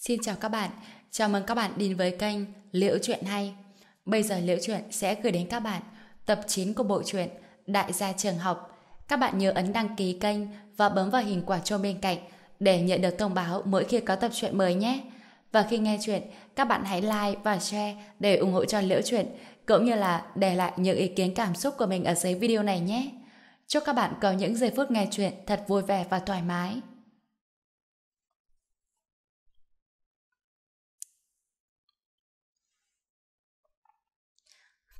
Xin chào các bạn, chào mừng các bạn đến với kênh Liễu Chuyện Hay. Bây giờ Liễu Chuyện sẽ gửi đến các bạn tập 9 của bộ truyện Đại gia trường học. Các bạn nhớ ấn đăng ký kênh và bấm vào hình quả chuông bên cạnh để nhận được thông báo mỗi khi có tập truyện mới nhé. Và khi nghe chuyện, các bạn hãy like và share để ủng hộ cho Liễu Chuyện, cũng như là để lại những ý kiến cảm xúc của mình ở dưới video này nhé. Chúc các bạn có những giây phút nghe chuyện thật vui vẻ và thoải mái.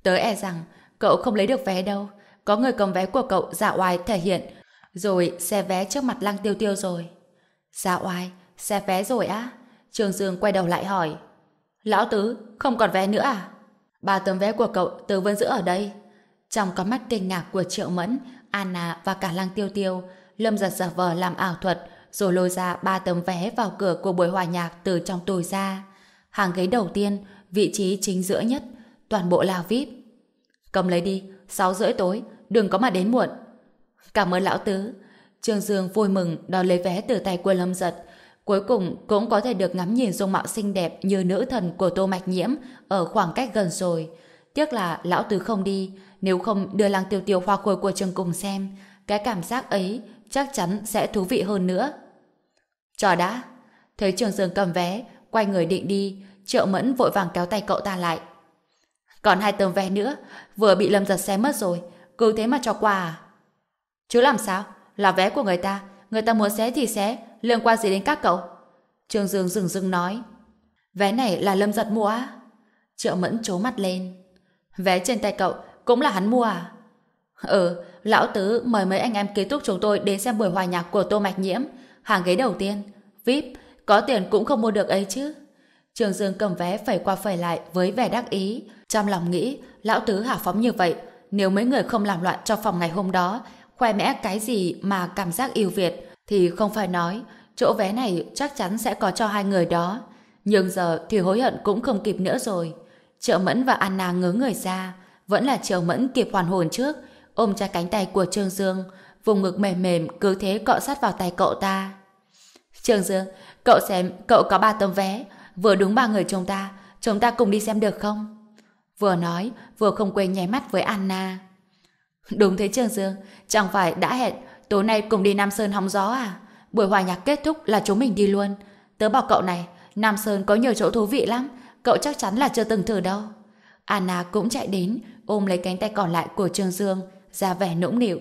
Tớ e rằng cậu không lấy được vé đâu. Có người cầm vé của cậu dạ oai thể hiện, rồi xe vé trước mặt lăng tiêu tiêu rồi. Dạ oai, xe vé rồi á? Trường Dương quay đầu lại hỏi. Lão Tứ, không còn vé nữa à? Ba tấm vé của cậu tớ vẫn giữ ở đây. Trong có mắt kinh ngạc của Triệu Mẫn, Anna và cả lăng tiêu tiêu, Lâm giật giả vờ làm ảo thuật, rồi lôi ra ba tấm vé vào cửa của buổi hòa nhạc từ trong túi ra. Hàng ghế đầu tiên, vị trí chính giữa nhất, toàn bộ là VIP. Cầm lấy đi, 6 rưỡi tối, đừng có mà đến muộn. Cảm ơn lão tứ. Trương Dương vui mừng đòi lấy vé từ tay của Lâm Giật. Cuối cùng cũng có thể được ngắm nhìn dung mạo xinh đẹp như nữ thần của Tô Mạch Nhiễm ở khoảng cách gần rồi. Tiếc là lão tứ không đi, nếu không đưa làng tiêu tiêu hoa khôi của trường cùng xem, cái cảm giác ấy chắc chắn sẽ thú vị hơn nữa. Chờ đã. Thấy Trường Dương cầm vé, quay người định đi, Triệu Mẫn vội vàng kéo tay cậu ta lại. Còn hai tấm vé nữa, vừa bị Lâm giật xe mất rồi, cứ thế mà cho qua à? Chứ làm sao? Là vé của người ta, người ta muốn xé thì xé, liên quan gì đến các cậu? Trương Dương dừng dừng nói. Vé này là Lâm giật mua á? Triệu Mẫn trố mắt lên. Vé trên tay cậu cũng là hắn mua à? Ừ, lão tứ mời mấy anh em ký túc chúng tôi đến xem buổi hòa nhạc của Tô Mạch Nhiễm, hàng ghế đầu tiên, VIP, có tiền cũng không mua được ấy chứ. Trường Dương cầm vé phẩy qua phẩy lại với vẻ đắc ý, trong lòng nghĩ, lão tứ hào phóng như vậy, nếu mấy người không làm loạn cho phòng ngày hôm đó, khoe mẽ cái gì mà cảm giác yêu Việt, thì không phải nói, chỗ vé này chắc chắn sẽ có cho hai người đó. Nhưng giờ thì hối hận cũng không kịp nữa rồi. Triệu Mẫn và Anna ngớ người ra, vẫn là Triệu Mẫn kịp hoàn hồn trước, ôm chặt cánh tay của Trương Dương, vùng ngực mềm mềm cứ thế cọ sát vào tay cậu ta. Trương Dương, cậu xem, cậu có ba tấm vé, vừa đúng ba người chúng ta, chúng ta cùng đi xem được không? Vừa nói, vừa không quên nháy mắt với Anna. Đúng thế Trương Dương, chẳng phải đã hẹn tối nay cùng đi Nam Sơn hóng gió à? Buổi hòa nhạc kết thúc là chúng mình đi luôn. Tớ bảo cậu này, Nam Sơn có nhiều chỗ thú vị lắm, cậu chắc chắn là chưa từng thử đâu. Anna cũng chạy đến, ôm lấy cánh tay còn lại của Trương Dương, ra vẻ nũng nịu.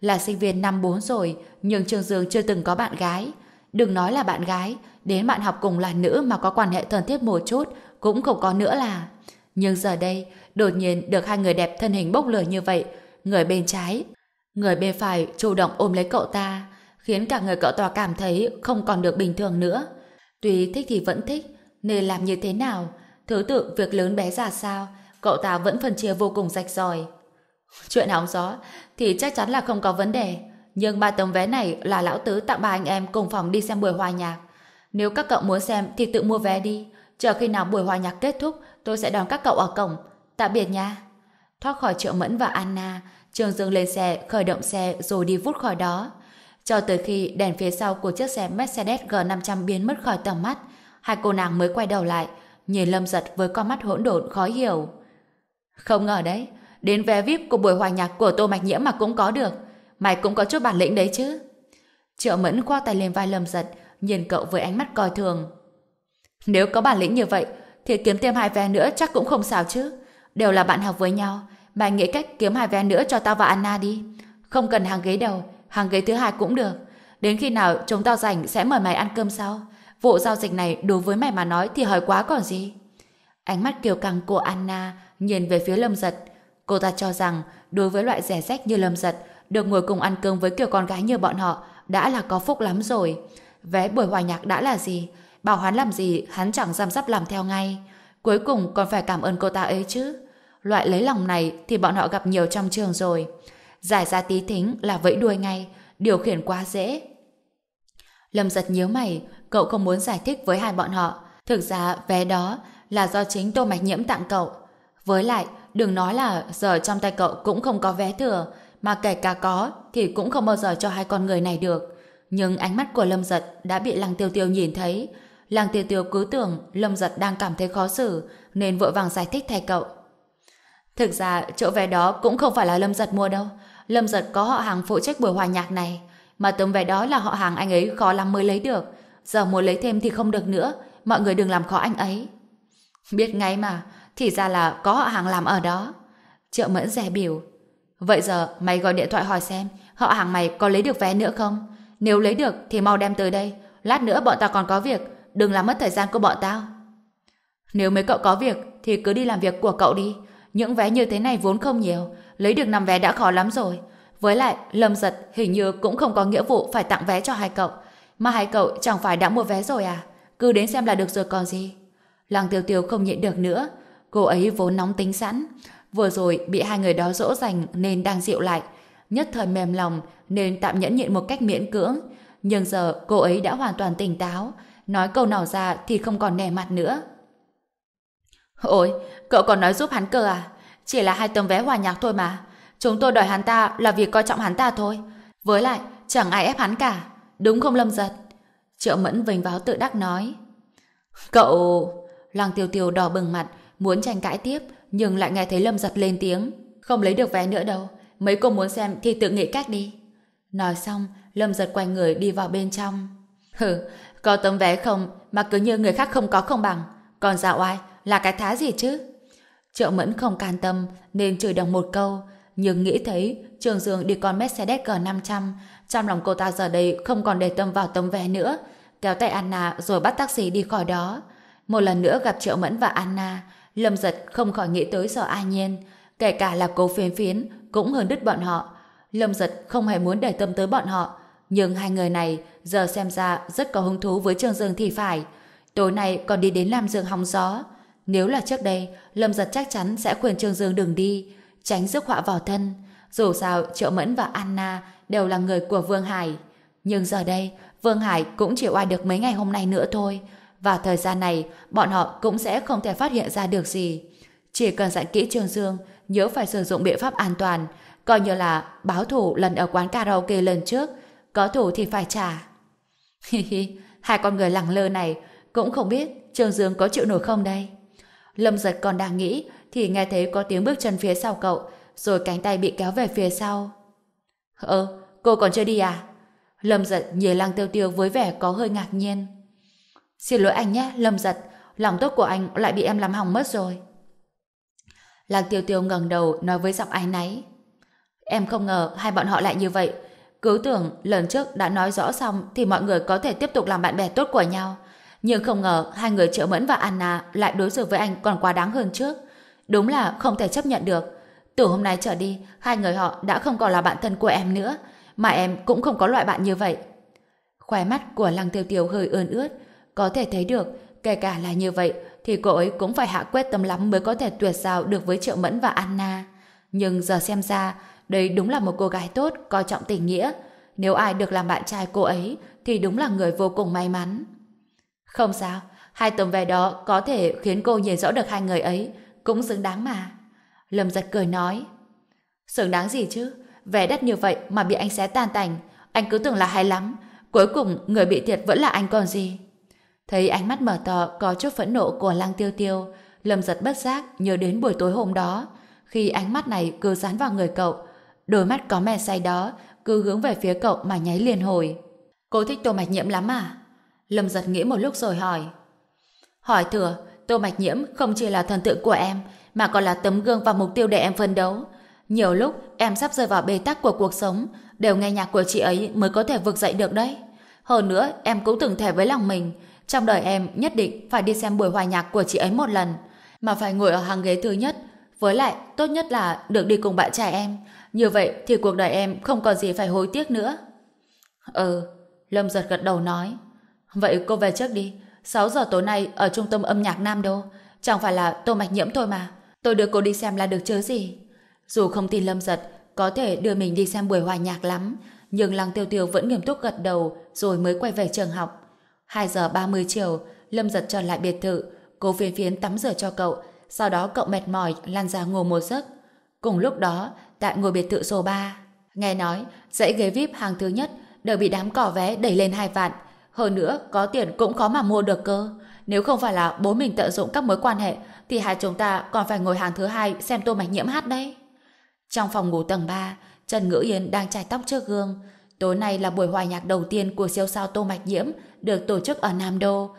Là sinh viên năm bốn rồi, nhưng Trương Dương chưa từng có bạn gái. Đừng nói là bạn gái, đến bạn học cùng là nữ mà có quan hệ thân thiết một chút, cũng không có nữa là... Nhưng giờ đây, đột nhiên được hai người đẹp thân hình bốc lửa như vậy, người bên trái, người bên phải chủ động ôm lấy cậu ta, khiến cả người cậu ta cảm thấy không còn được bình thường nữa. Tuy thích thì vẫn thích, nên làm như thế nào, thứ tự việc lớn bé ra sao, cậu ta vẫn phân chia vô cùng rạch ròi. Chuyện hóng gió thì chắc chắn là không có vấn đề, nhưng ba tấm vé này là lão tứ tặng ba anh em cùng phòng đi xem buổi hòa nhạc. Nếu các cậu muốn xem thì tự mua vé đi, chờ khi nào buổi hòa nhạc kết thúc tôi sẽ đón các cậu ở cổng. Tạm biệt nha. Thoát khỏi Triệu Mẫn và Anna, Trường Dương lên xe, khởi động xe rồi đi vút khỏi đó. Cho tới khi đèn phía sau của chiếc xe Mercedes G500 biến mất khỏi tầm mắt, hai cô nàng mới quay đầu lại, nhìn Lâm Giật với con mắt hỗn độn khó hiểu. Không ngờ đấy, đến vé VIP của buổi hòa nhạc của Tô Mạch Nhiễm mà cũng có được. Mày cũng có chút bản lĩnh đấy chứ. Triệu Mẫn khoa tay lên vai Lâm Giật, nhìn cậu với ánh mắt coi thường. Nếu có bản lĩnh như vậy, thì kiếm thêm hai vé nữa chắc cũng không sao chứ. Đều là bạn học với nhau. Mày nghĩ cách kiếm hai vé nữa cho tao và Anna đi. Không cần hàng ghế đầu, hàng ghế thứ hai cũng được. Đến khi nào chúng tao rảnh sẽ mời mày ăn cơm sau. Vụ giao dịch này đối với mày mà nói thì hỏi quá còn gì. Ánh mắt kiều căng của Anna nhìn về phía Lâm Giật. Cô ta cho rằng đối với loại rẻ rách như Lâm Giật được ngồi cùng ăn cơm với kiểu con gái như bọn họ đã là có phúc lắm rồi. Vé buổi hòa nhạc đã là gì? Bảo hắn làm gì, hắn chẳng dám sắp làm theo ngay. Cuối cùng còn phải cảm ơn cô ta ấy chứ. Loại lấy lòng này thì bọn họ gặp nhiều trong trường rồi. Giải ra tí thính là vẫy đuôi ngay, điều khiển quá dễ. Lâm giật nhớ mày, cậu không muốn giải thích với hai bọn họ. Thực ra vé đó là do chính Tô Mạch Nhiễm tặng cậu. Với lại, đừng nói là giờ trong tay cậu cũng không có vé thừa, mà kể cả có thì cũng không bao giờ cho hai con người này được. Nhưng ánh mắt của Lâm Giật đã bị Lăng Tiêu Tiêu nhìn thấy, Lăng tiêu tiêu cứ tưởng Lâm Giật đang cảm thấy khó xử, nên vội vàng giải thích thay cậu. Thực ra, chỗ vé đó cũng không phải là Lâm Giật mua đâu. Lâm Giật có họ hàng phụ trách buổi hòa nhạc này, mà tấm vé đó là họ hàng anh ấy khó lắm mới lấy được. Giờ muốn lấy thêm thì không được nữa, mọi người đừng làm khó anh ấy. Biết ngay mà, thì ra là có họ hàng làm ở đó. Triệu Mẫn rẻ biểu. Vậy giờ mày gọi điện thoại hỏi xem họ hàng mày có lấy được vé nữa không? Nếu lấy được thì mau đem tới đây. Lát nữa bọn tao còn có việc, đừng làm mất thời gian của bọn tao. Nếu mấy cậu có việc thì cứ đi làm việc của cậu đi. Những vé như thế này vốn không nhiều, lấy được 5 vé đã khó lắm rồi. Với lại, Lâm Giật hình như cũng không có nghĩa vụ phải tặng vé cho hai cậu. Mà hai cậu chẳng phải đã mua vé rồi à? Cứ đến xem là được rồi còn gì. Lăng Tiêu Tiêu không nhịn được nữa. Cô ấy vốn nóng tính sẵn. Vừa rồi bị hai người đó dỗ dành nên đang dịu lại. Nhất thời mềm lòng nên tạm nhẫn nhịn một cách miễn cưỡng. Nhưng giờ cô ấy đã hoàn toàn tỉnh táo. Nói câu nào ra thì không còn nẻ mặt nữa. Ôi, cậu còn nói giúp hắn cơ à? Chỉ là hai tấm vé hòa nhạc thôi mà. Chúng tôi đòi hắn ta là vì coi trọng hắn ta thôi. Với lại, chẳng ai ép hắn cả. Đúng không Lâm Giật? Triệu Mẫn vinh váo tự đắc nói. Cậu... Lăng tiêu tiêu đỏ bừng mặt, muốn tranh cãi tiếp, nhưng lại nghe thấy Lâm Giật lên tiếng. Không lấy được vé nữa đâu. Mấy cô muốn xem thì tự nghĩ cách đi. Nói xong, Lâm Giật quay người đi vào bên trong. Hừ, có tấm vé không mà cứ như người khác không có không bằng. Còn dạo ai là cái thá gì chứ? Triệu Mẫn không can tâm nên chửi đồng một câu, nhưng nghĩ thấy Trường Dương đi con Mercedes G500, trong lòng cô ta giờ đây không còn để tâm vào tấm vé nữa, kéo tay Anna rồi bắt taxi đi khỏi đó. Một lần nữa gặp Triệu Mẫn và Anna, Lâm Giật không khỏi nghĩ tới sở ai nhiên, kể cả là cố phiến phiến cũng hơn đứt bọn họ. Lâm Giật không hề muốn để tâm tới bọn họ, nhưng hai người này giờ xem ra rất có hứng thú với trương Dương thì phải. Tối nay còn đi đến làm dương hóng gió. Nếu là trước đây, Lâm Giật chắc chắn sẽ khuyên Trương Dương đừng đi, tránh rước họa vào thân. Dù sao, Triệu Mẫn và Anna đều là người của Vương Hải. Nhưng giờ đây, Vương Hải cũng chịu oai được mấy ngày hôm nay nữa thôi. Và thời gian này, bọn họ cũng sẽ không thể phát hiện ra được gì. Chỉ cần dặn kỹ Trương Dương, nhớ phải sử dụng biện pháp an toàn, coi như là báo thủ lần ở quán karaoke lần trước, có thủ thì phải trả. Hi hi, hai con người lẳng lơ này cũng không biết Trương Dương có chịu nổi không đây. Lâm giật còn đang nghĩ thì nghe thấy có tiếng bước chân phía sau cậu rồi cánh tay bị kéo về phía sau. Ơ, cô còn chưa đi à? Lâm giật nhìn lăng tiêu tiêu với vẻ có hơi ngạc nhiên. Xin lỗi anh nhé, Lâm giật, lòng tốt của anh lại bị em làm hỏng mất rồi. Lăng tiêu tiêu ngẩng đầu nói với giọng ái náy. Em không ngờ hai bọn họ lại như vậy. Cứ tưởng lần trước đã nói rõ xong thì mọi người có thể tiếp tục làm bạn bè tốt của nhau. Nhưng không ngờ hai người Triệu Mẫn và Anna lại đối xử với anh còn quá đáng hơn trước. Đúng là không thể chấp nhận được. Từ hôm nay trở đi, hai người họ đã không còn là bạn thân của em nữa, mà em cũng không có loại bạn như vậy. Khóe mắt của Lăng Tiêu Tiêu hơi ươn ướt, có thể thấy được, kể cả là như vậy, thì cô ấy cũng phải hạ quyết tâm lắm mới có thể tuyệt giao được với Triệu Mẫn và Anna. Nhưng giờ xem ra, đây đúng là một cô gái tốt, coi trọng tình nghĩa. Nếu ai được làm bạn trai cô ấy, thì đúng là người vô cùng may mắn. Không sao, hai tấm vé đó có thể khiến cô nhìn rõ được hai người ấy, cũng xứng đáng mà. Lâm giật cười nói. Xứng đáng gì chứ? Vé đắt như vậy mà bị anh xé tan tành, anh cứ tưởng là hay lắm. Cuối cùng người bị thiệt vẫn là anh còn gì. Thấy ánh mắt mở to có chút phẫn nộ của Lăng Tiêu Tiêu, Lâm giật bất giác nhớ đến buổi tối hôm đó, khi ánh mắt này cứ dán vào người cậu, đôi mắt có mè say đó cứ hướng về phía cậu mà nháy liền hồi. Cô thích Tô Mạch Nhiễm lắm à? Lâm giật nghĩ một lúc rồi hỏi. Hỏi thừa, Tô Mạch Nhiễm không chỉ là thần tượng của em, mà còn là tấm gương và mục tiêu để em phân đấu. Nhiều lúc em sắp rơi vào bế tắc của cuộc sống, đều nghe nhạc của chị ấy mới có thể vực dậy được đấy. Hơn nữa, em cũng từng thề với lòng mình, trong đời em nhất định phải đi xem buổi hòa nhạc của chị ấy một lần, mà phải ngồi ở hàng ghế thứ nhất. Với lại, tốt nhất là được đi cùng bạn trai em. Như vậy thì cuộc đời em không còn gì phải hối tiếc nữa. Ừ, Lâm giật gật đầu nói. Vậy cô về trước đi. 6 giờ tối nay ở trung tâm âm nhạc Nam Đô. Chẳng phải là tô mạch nhiễm thôi mà. Tôi đưa cô đi xem là được chứ gì. Dù không tin Lâm giật, có thể đưa mình đi xem buổi hòa nhạc lắm. Nhưng Lăng Tiêu Tiêu vẫn nghiêm túc gật đầu rồi mới quay về trường học. 2 giờ 30 chiều, Lâm giật trở lại biệt thự. Cô phiến phiến tắm rửa cho cậu. Sau đó cậu mệt mỏi lan ra ngủ một giấc. Cùng lúc đó, tại ngôi biệt thự số 3, nghe nói dãy ghế VIP hàng thứ nhất đều bị đám cỏ vé đẩy lên hai vạn Hơn nữa, có tiền cũng khó mà mua được cơ. Nếu không phải là bố mình tận dụng các mối quan hệ, thì hai chúng ta còn phải ngồi hàng thứ hai xem Tô Mạch Nhiễm hát đấy. Trong phòng ngủ tầng 3, Trần Ngữ Yên đang chải tóc trước gương. Tối nay là buổi hòa nhạc đầu tiên của siêu sao Tô Mạch Nhiễm được tổ chức ở Nam Đô.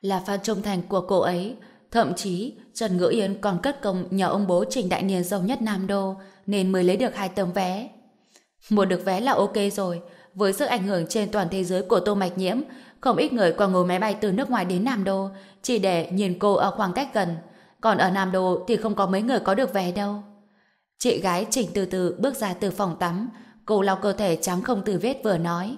Là fan trung thành của cô ấy. Thậm chí, Trần Ngữ Yên còn cất công nhờ ông bố Trình Đại Niên giàu nhất Nam Đô nên mới lấy được hai tấm vé. Mua được vé là ok rồi. Với sức ảnh hưởng trên toàn thế giới của Tô Mạch Nhiễm, không ít người còn ngồi máy bay từ nước ngoài đến Nam Đô chỉ để nhìn cô ở khoảng cách gần. Còn ở Nam Đô thì không có mấy người có được vé đâu. Chị gái Trình từ từ bước ra từ phòng tắm, cô lau cơ thể trắng không từ vết vừa nói.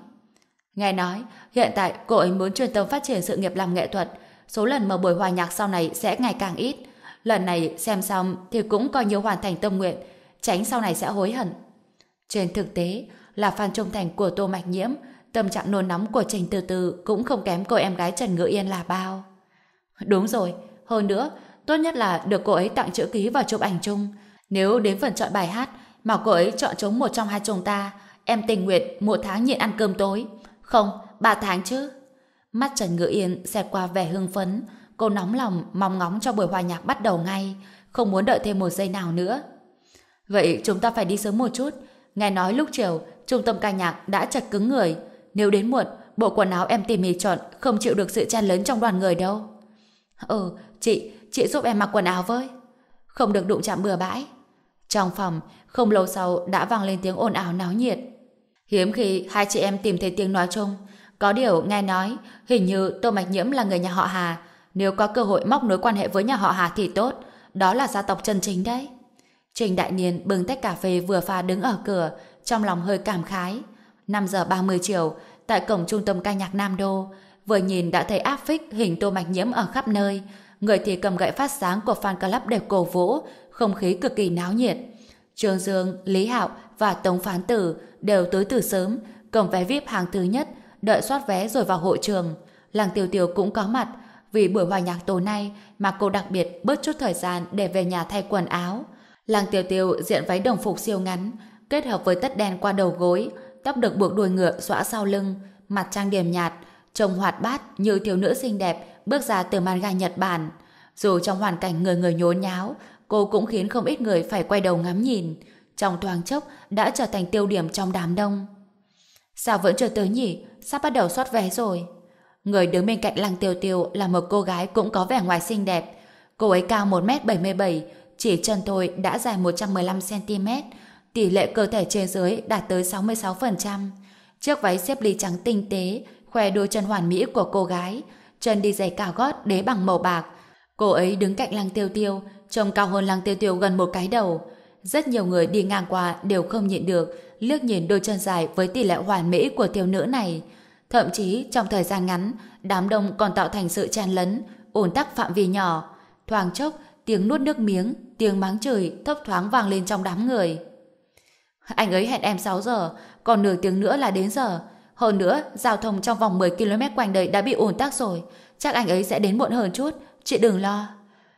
Nghe nói, hiện tại cô ấy muốn chuyên tâm phát triển sự nghiệp làm nghệ thuật, số lần mở buổi hòa nhạc sau này sẽ ngày càng ít. Lần này xem xong thì cũng coi như hoàn thành tâm nguyện, tránh sau này sẽ hối hận. Trên thực tế, là fan trung thành của Tô Mạch Nhiễm, tâm trạng nôn nóng của Trình Từ Từ cũng không kém cô em gái Trần Ngữ Yên là bao. Đúng rồi, hơn nữa, tốt nhất là được cô ấy tặng chữ ký và chụp ảnh chung. Nếu đến phần chọn bài hát mà cô ấy chọn trúng một trong hai chúng ta, em tình nguyện một tháng nhịn ăn cơm tối. Không, ba tháng chứ. Mắt Trần Ngữ Yên xẹt qua vẻ hưng phấn, cô nóng lòng mong ngóng cho buổi hòa nhạc bắt đầu ngay, không muốn đợi thêm một giây nào nữa. Vậy chúng ta phải đi sớm một chút. Nghe nói lúc chiều, trung tâm ca nhạc đã chật cứng người. Nếu đến muộn, bộ quần áo em tỉ mỉ chọn không chịu được sự chen lớn trong đoàn người đâu. Ừ, chị, chị giúp em mặc quần áo với. Không được đụng chạm bừa bãi. Trong phòng, không lâu sau đã vang lên tiếng ồn ào náo nhiệt. Hiếm khi hai chị em tìm thấy tiếng nói chung. Có điều nghe nói, hình như Tô Mạch Nhiễm là người nhà họ Hà. Nếu có cơ hội móc nối quan hệ với nhà họ Hà thì tốt. Đó là gia tộc chân chính đấy. Trình Đại Niên bưng tách cà phê vừa pha đứng ở cửa, trong lòng hơi cảm khái. 5 giờ 30 chiều, tại cổng trung tâm ca nhạc Nam Đô, vừa nhìn đã thấy áp phích hình Tô Mạch Nhiễm ở khắp nơi. Người thì cầm gậy phát sáng của fan club để cổ vũ, không khí cực kỳ náo nhiệt. Trương Dương, Lý Hạo và Tống Phán Tử đều tới từ sớm, cầm vé VIP hàng thứ nhất, đợi soát vé rồi vào hội trường. Làng Tiểu Tiểu cũng có mặt, vì buổi hòa nhạc tối nay mà cô đặc biệt bớt chút thời gian để về nhà thay quần áo. Làng Tiểu Tiểu diện váy đồng phục siêu ngắn, kết hợp với tất đen qua đầu gối, tóc được buộc đuôi ngựa xõa sau lưng, mặt trang điểm nhạt, trông hoạt bát như thiếu nữ xinh đẹp bước ra từ màn gai Nhật Bản. Dù trong hoàn cảnh người người nhốn nháo, cô cũng khiến không ít người phải quay đầu ngắm nhìn. Trong thoáng chốc đã trở thành tiêu điểm trong đám đông. Sao vẫn chưa tới nhỉ? Sắp bắt đầu soát vé rồi. Người đứng bên cạnh Lăng Tiêu Tiêu là một cô gái cũng có vẻ ngoài xinh đẹp. Cô ấy cao 1m77, chỉ chân thôi đã dài 115cm, tỷ lệ cơ thể trên dưới đạt tới 66%. Chiếc váy xếp ly trắng tinh tế, khoe đôi chân hoàn mỹ của cô gái, chân đi giày cao gót đế bằng màu bạc. Cô ấy đứng cạnh lăng tiêu tiêu, trông cao hơn lăng tiêu tiêu gần một cái đầu. Rất nhiều người đi ngang qua đều không nhịn được, liếc nhìn đôi chân dài với tỷ lệ hoàn mỹ của thiếu nữ này. Thậm chí trong thời gian ngắn, đám đông còn tạo thành sự chen lấn, ổn tắc phạm vi nhỏ. Thoáng chốc, tiếng nuốt nước miếng, tiếng mắng chửi thấp thoáng vang lên trong đám người. Anh ấy hẹn em 6 giờ, còn nửa tiếng nữa là đến giờ. Hơn nữa, giao thông trong vòng 10 km quanh đây đã bị ủn tắc rồi. Chắc anh ấy sẽ đến muộn hơn chút, chị đừng lo.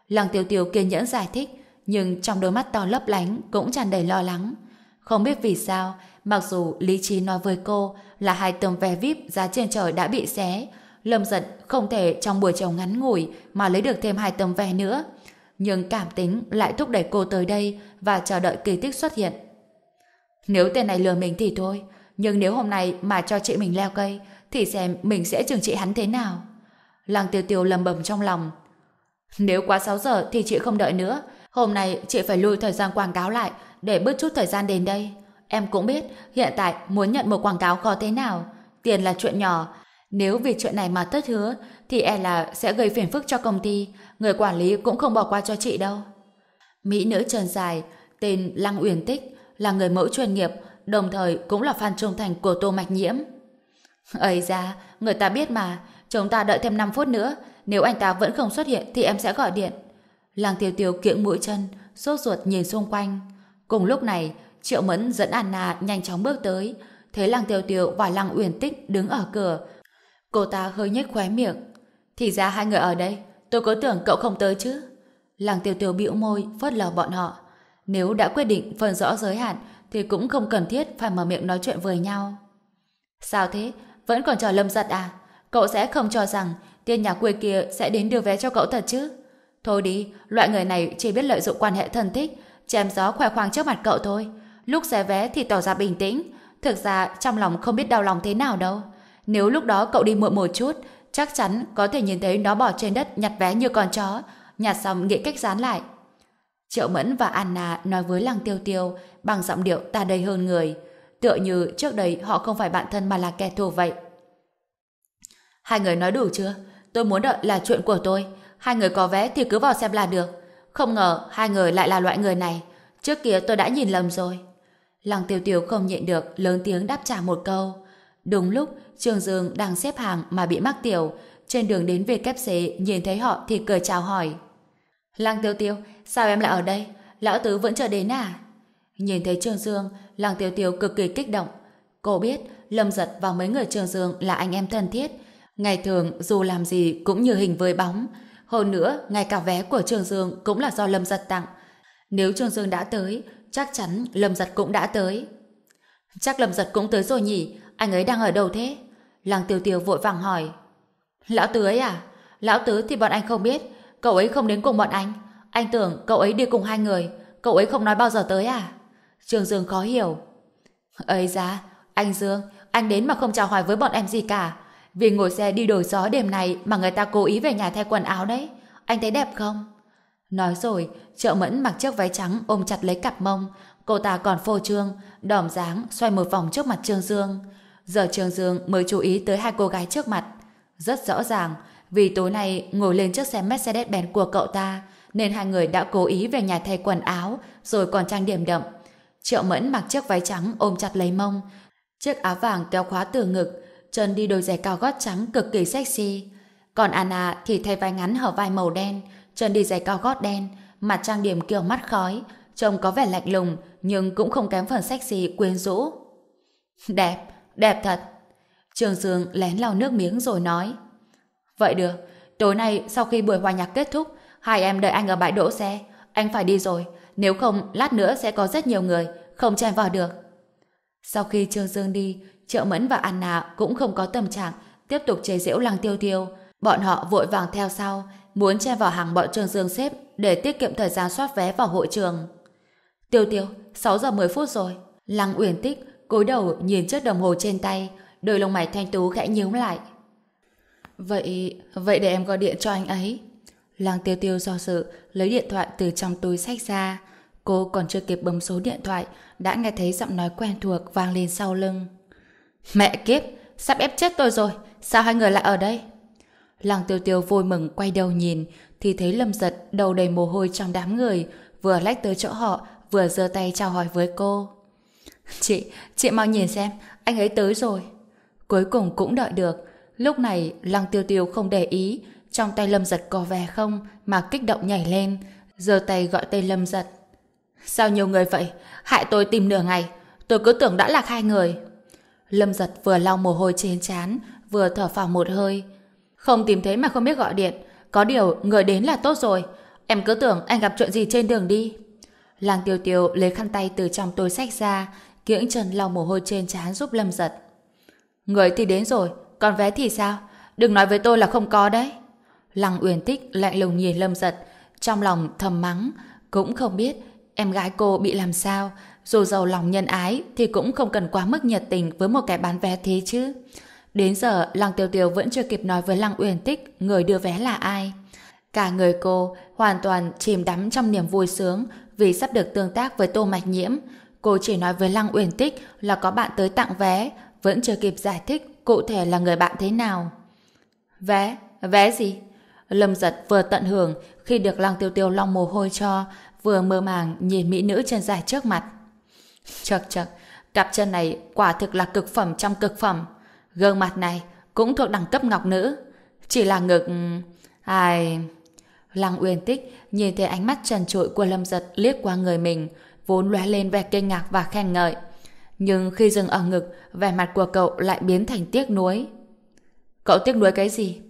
Lăng Tiêu Tiêu kiên nhẫn giải thích, nhưng trong đôi mắt to lấp lánh cũng tràn đầy lo lắng. Không biết vì sao, mặc dù lý trí nói với cô là hai tấm vé VIP giá trên trời đã bị xé, Lâm giận không thể trong buổi chiều ngắn ngủi mà lấy được thêm hai tấm vé nữa. Nhưng cảm tính lại thúc đẩy cô tới đây và chờ đợi kỳ tích xuất hiện. Nếu tên này lừa mình thì thôi, nhưng nếu hôm nay mà cho chị mình leo cây, thì xem mình sẽ trừng trị hắn thế nào. Làng tiêu tiêu lầm bầm trong lòng. Nếu quá 6 giờ thì chị không đợi nữa. Hôm nay chị phải lùi thời gian quảng cáo lại để bớt chút thời gian đến đây. Em cũng biết hiện tại muốn nhận một quảng cáo khó thế nào. Tiền là chuyện nhỏ. Nếu vì chuyện này mà thất hứa thì e là sẽ gây phiền phức cho công ty. Người quản lý cũng không bỏ qua cho chị đâu. Mỹ nữ trần dài tên Lăng Uyển Tích là người mẫu chuyên nghiệp đồng thời cũng là fan trung thành của Tô Mạch Nhiễm. ấy ra, người ta biết mà, chúng ta đợi thêm 5 phút nữa, nếu anh ta vẫn không xuất hiện thì em sẽ gọi điện. Làng Tiêu Tiêu kiễng mũi chân, sốt ruột nhìn xung quanh. Cùng lúc này, Triệu Mẫn dẫn Anna nhanh chóng bước tới, thấy Lăng Tiêu Tiêu và Lăng Uyển Tích đứng ở cửa. Cô ta hơi nhếch khóe miệng. Thì ra hai người ở đây, tôi có tưởng cậu không tới chứ. Lăng Tiêu Tiêu bĩu môi, phớt lờ bọn họ. Nếu đã quyết định phân rõ giới hạn thì cũng không cần thiết phải mở miệng nói chuyện với nhau. Sao thế? Vẫn còn chờ lâm giật à? cậu sẽ không cho rằng tiên nhà quê kia sẽ đến đưa vé cho cậu thật chứ? Thôi đi, loại người này chỉ biết lợi dụng quan hệ thân thích, chém gió khoe khoang trước mặt cậu thôi. Lúc xé vé thì tỏ ra bình tĩnh, thực ra trong lòng không biết đau lòng thế nào đâu. Nếu lúc đó cậu đi muộn một chút, chắc chắn có thể nhìn thấy nó bỏ trên đất nhặt vé như con chó, nhặt xong nghĩ cách dán lại. Triệu Mẫn và Anna nói với Lăng Tiêu Tiêu bằng giọng điệu ta đầy hơn người, tựa như trước đây họ không phải bạn thân mà là kẻ thù vậy. Hai người nói đủ chưa? Tôi muốn đợi là chuyện của tôi. Hai người có vé thì cứ vào xem là được. Không ngờ hai người lại là loại người này. Trước kia tôi đã nhìn lầm rồi. Lăng Tiêu Tiêu không nhịn được lớn tiếng đáp trả một câu. Đúng lúc Trường Dương đang xếp hàng mà bị mắc tiểu, trên đường đến Việt kép xế nhìn thấy họ thì cười chào hỏi. Lăng Tiêu Tiêu, sao em lại ở đây? Lão Tứ vẫn chờ đến à? Nhìn thấy Trương Dương, Lăng Tiêu Tiêu cực kỳ kích động. Cô biết Lâm Giật và mấy người Trương Dương là anh em thân thiết. Ngày thường dù làm gì cũng như hình với bóng. Hơn nữa, ngay cả vé của trường Dương cũng là do Lâm Giật tặng. Nếu trường Dương đã tới, chắc chắn Lâm Giật cũng đã tới. Chắc Lâm Giật cũng tới rồi nhỉ? Anh ấy đang ở đâu thế? Làng Tiêu Tiêu vội vàng hỏi. Lão Tứ ấy à? Lão Tứ thì bọn anh không biết. Cậu ấy không đến cùng bọn anh. Anh tưởng cậu ấy đi cùng hai người. Cậu ấy không nói bao giờ tới à? trường Dương khó hiểu. ấy ra, anh Dương, anh đến mà không chào hỏi với bọn em gì cả. Vì ngồi xe đi đổi gió đêm này mà người ta cố ý về nhà thay quần áo đấy. Anh thấy đẹp không? Nói rồi, trợ mẫn mặc chiếc váy trắng ôm chặt lấy cặp mông. Cô ta còn phô trương, đỏm dáng xoay một vòng trước mặt Trương Dương. Giờ Trương Dương mới chú ý tới hai cô gái trước mặt. Rất rõ ràng, vì tối nay ngồi lên chiếc xe Mercedes-Benz của cậu ta, nên hai người đã cố ý về nhà thay quần áo, rồi còn trang điểm đậm. Triệu Mẫn mặc chiếc váy trắng ôm chặt lấy mông, chiếc áo vàng kéo khóa từ ngực, chân đi đôi giày cao gót trắng cực kỳ sexy. Còn Anna thì thay váy ngắn hở vai màu đen, chân đi giày cao gót đen, mặt trang điểm kiểu mắt khói, trông có vẻ lạnh lùng nhưng cũng không kém phần sexy quyến rũ. Đẹp, đẹp thật. Trường Dương lén lau nước miếng rồi nói. Vậy được, tối nay sau khi buổi hòa nhạc kết thúc, hai em đợi anh ở bãi đỗ xe. Anh phải đi rồi, nếu không lát nữa sẽ có rất nhiều người, không chen vào được. Sau khi Trương Dương đi, Triệu Mẫn và Anna cũng không có tâm trạng tiếp tục chế giễu lăng tiêu tiêu. Bọn họ vội vàng theo sau, muốn che vào hàng bọn Trương Dương xếp để tiết kiệm thời gian soát vé vào hội trường. Tiêu tiêu, 6 giờ 10 phút rồi. Lăng Uyển Tích cúi đầu nhìn chiếc đồng hồ trên tay, đôi lông mày thanh tú khẽ nhíu lại. Vậy, vậy để em gọi điện cho anh ấy. Lăng tiêu tiêu do sự, lấy điện thoại từ trong túi sách ra. Cô còn chưa kịp bấm số điện thoại, đã nghe thấy giọng nói quen thuộc vang lên sau lưng. Mẹ kiếp, sắp ép chết tôi rồi, sao hai người lại ở đây? Lăng tiêu tiêu vui mừng quay đầu nhìn, thì thấy lâm giật đầu đầy mồ hôi trong đám người, vừa lách tới chỗ họ, vừa giơ tay chào hỏi với cô. Chị, chị mau nhìn xem, anh ấy tới rồi. Cuối cùng cũng đợi được. Lúc này, Lăng Tiêu Tiêu không để ý, trong tay Lâm Giật có vẻ không, mà kích động nhảy lên, giơ tay gọi tên Lâm Giật. Sao nhiều người vậy? Hại tôi tìm nửa ngày. Tôi cứ tưởng đã lạc hai người. Lâm Giật vừa lau mồ hôi trên trán, vừa thở phào một hơi. Không tìm thấy mà không biết gọi điện. Có điều, người đến là tốt rồi. Em cứ tưởng anh gặp chuyện gì trên đường đi. Làng tiêu tiêu lấy khăn tay từ trong túi sách ra, kiễng chân lau mồ hôi trên trán giúp Lâm giật. Người thì đến rồi, còn vé thì sao? Đừng nói với tôi là không có đấy. Lăng Uyển Tích lạnh lùng nhìn Lâm giật, trong lòng thầm mắng, cũng không biết em gái cô bị làm sao, dù giàu lòng nhân ái thì cũng không cần quá mức nhiệt tình với một kẻ bán vé thế chứ. Đến giờ, Lăng Tiêu Tiêu vẫn chưa kịp nói với Lăng Uyển Tích người đưa vé là ai. Cả người cô hoàn toàn chìm đắm trong niềm vui sướng vì sắp được tương tác với Tô Mạch Nhiễm. Cô chỉ nói với Lăng Uyển Tích là có bạn tới tặng vé, vẫn chưa kịp giải thích cụ thể là người bạn thế nào. Vé? Vé gì? Lâm giật vừa tận hưởng khi được Lăng Tiêu Tiêu long mồ hôi cho, vừa mơ màng nhìn mỹ nữ chân dài trước mặt. Chật chật, cặp chân này quả thực là cực phẩm trong cực phẩm. Gương mặt này cũng thuộc đẳng cấp ngọc nữ. Chỉ là ngực... Ai... Lăng Uyên Tích nhìn thấy ánh mắt trần trụi của Lâm Giật liếc qua người mình, vốn lóe lên vẻ kinh ngạc và khen ngợi. Nhưng khi dừng ở ngực, vẻ mặt của cậu lại biến thành tiếc nuối. Cậu tiếc nuối cái gì?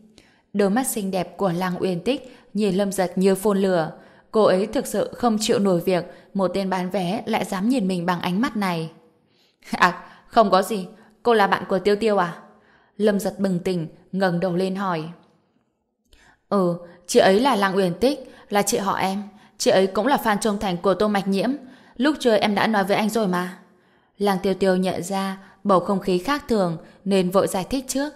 Đôi mắt xinh đẹp của Lăng Uyên Tích nhìn Lâm Giật như phun lửa. Cô ấy thực sự không chịu nổi việc một tên bán vé lại dám nhìn mình bằng ánh mắt này. À, không có gì. Cô là bạn của Tiêu Tiêu à? Lâm giật bừng tỉnh, ngẩng đầu lên hỏi. Ừ, chị ấy là Lăng Uyển Tích, là chị họ em. Chị ấy cũng là fan trung thành của Tô Mạch Nhiễm. Lúc trưa em đã nói với anh rồi mà. Lăng Tiêu Tiêu nhận ra bầu không khí khác thường nên vội giải thích trước.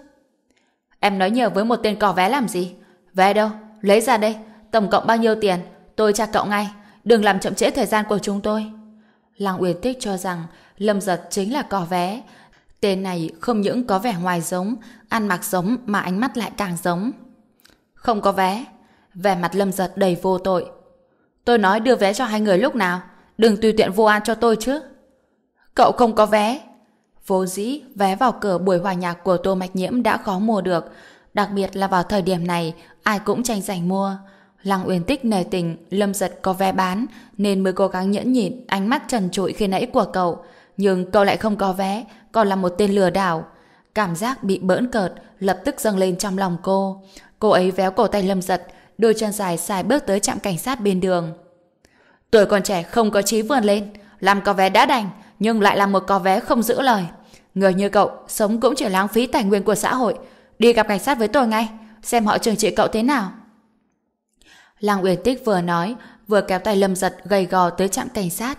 Em nói nhiều với một tên cò vé làm gì? Vé đâu? Lấy ra đây. Tổng cộng bao nhiêu tiền? Tôi tra cậu ngay. Đừng làm chậm trễ thời gian của chúng tôi. Lăng Uyển Tích cho rằng Lâm Giật chính là cò vé. Tên này không những có vẻ ngoài giống, ăn mặc giống mà ánh mắt lại càng giống. Không có vé. Vẻ mặt Lâm Giật đầy vô tội. Tôi nói đưa vé cho hai người lúc nào. Đừng tùy tiện vô an cho tôi chứ. Cậu không có vé. Vô dĩ, vé vào cửa buổi hòa nhạc của Tô Mạch Nhiễm đã khó mua được. Đặc biệt là vào thời điểm này, ai cũng tranh giành mua. Lăng uyên Tích nề tình, Lâm Giật có vé bán, nên mới cố gắng nhẫn nhịn ánh mắt trần trụi khi nãy của cậu. Nhưng cậu lại không có vé, còn là một tên lừa đảo. Cảm giác bị bỡn cợt, lập tức dâng lên trong lòng cô. Cô ấy véo cổ tay Lâm Giật, đôi chân dài xài bước tới trạm cảnh sát bên đường. Tuổi còn trẻ không có trí vươn lên, làm có vé đã đành, nhưng lại là một có vé không giữ lời. Người như cậu, sống cũng chỉ lãng phí tài nguyên của xã hội. Đi gặp cảnh sát với tôi ngay, xem họ trừng trị cậu thế nào. Lăng Uyển Tích vừa nói, vừa kéo tay Lâm Giật gầy gò tới trạm cảnh sát.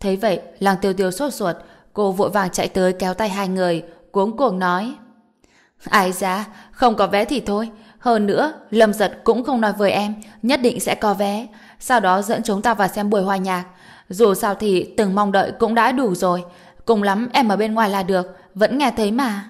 Thấy vậy, Lăng Tiêu Tiêu sốt ruột, cô vội vàng chạy tới kéo tay hai người, cuống cuồng nói. Ai ra, không có vé thì thôi. Hơn nữa, Lâm Giật cũng không nói với em, nhất định sẽ có vé. Sau đó dẫn chúng ta vào xem buổi hòa nhạc. Dù sao thì từng mong đợi cũng đã đủ rồi. Cùng lắm em ở bên ngoài là được, vẫn nghe thấy mà.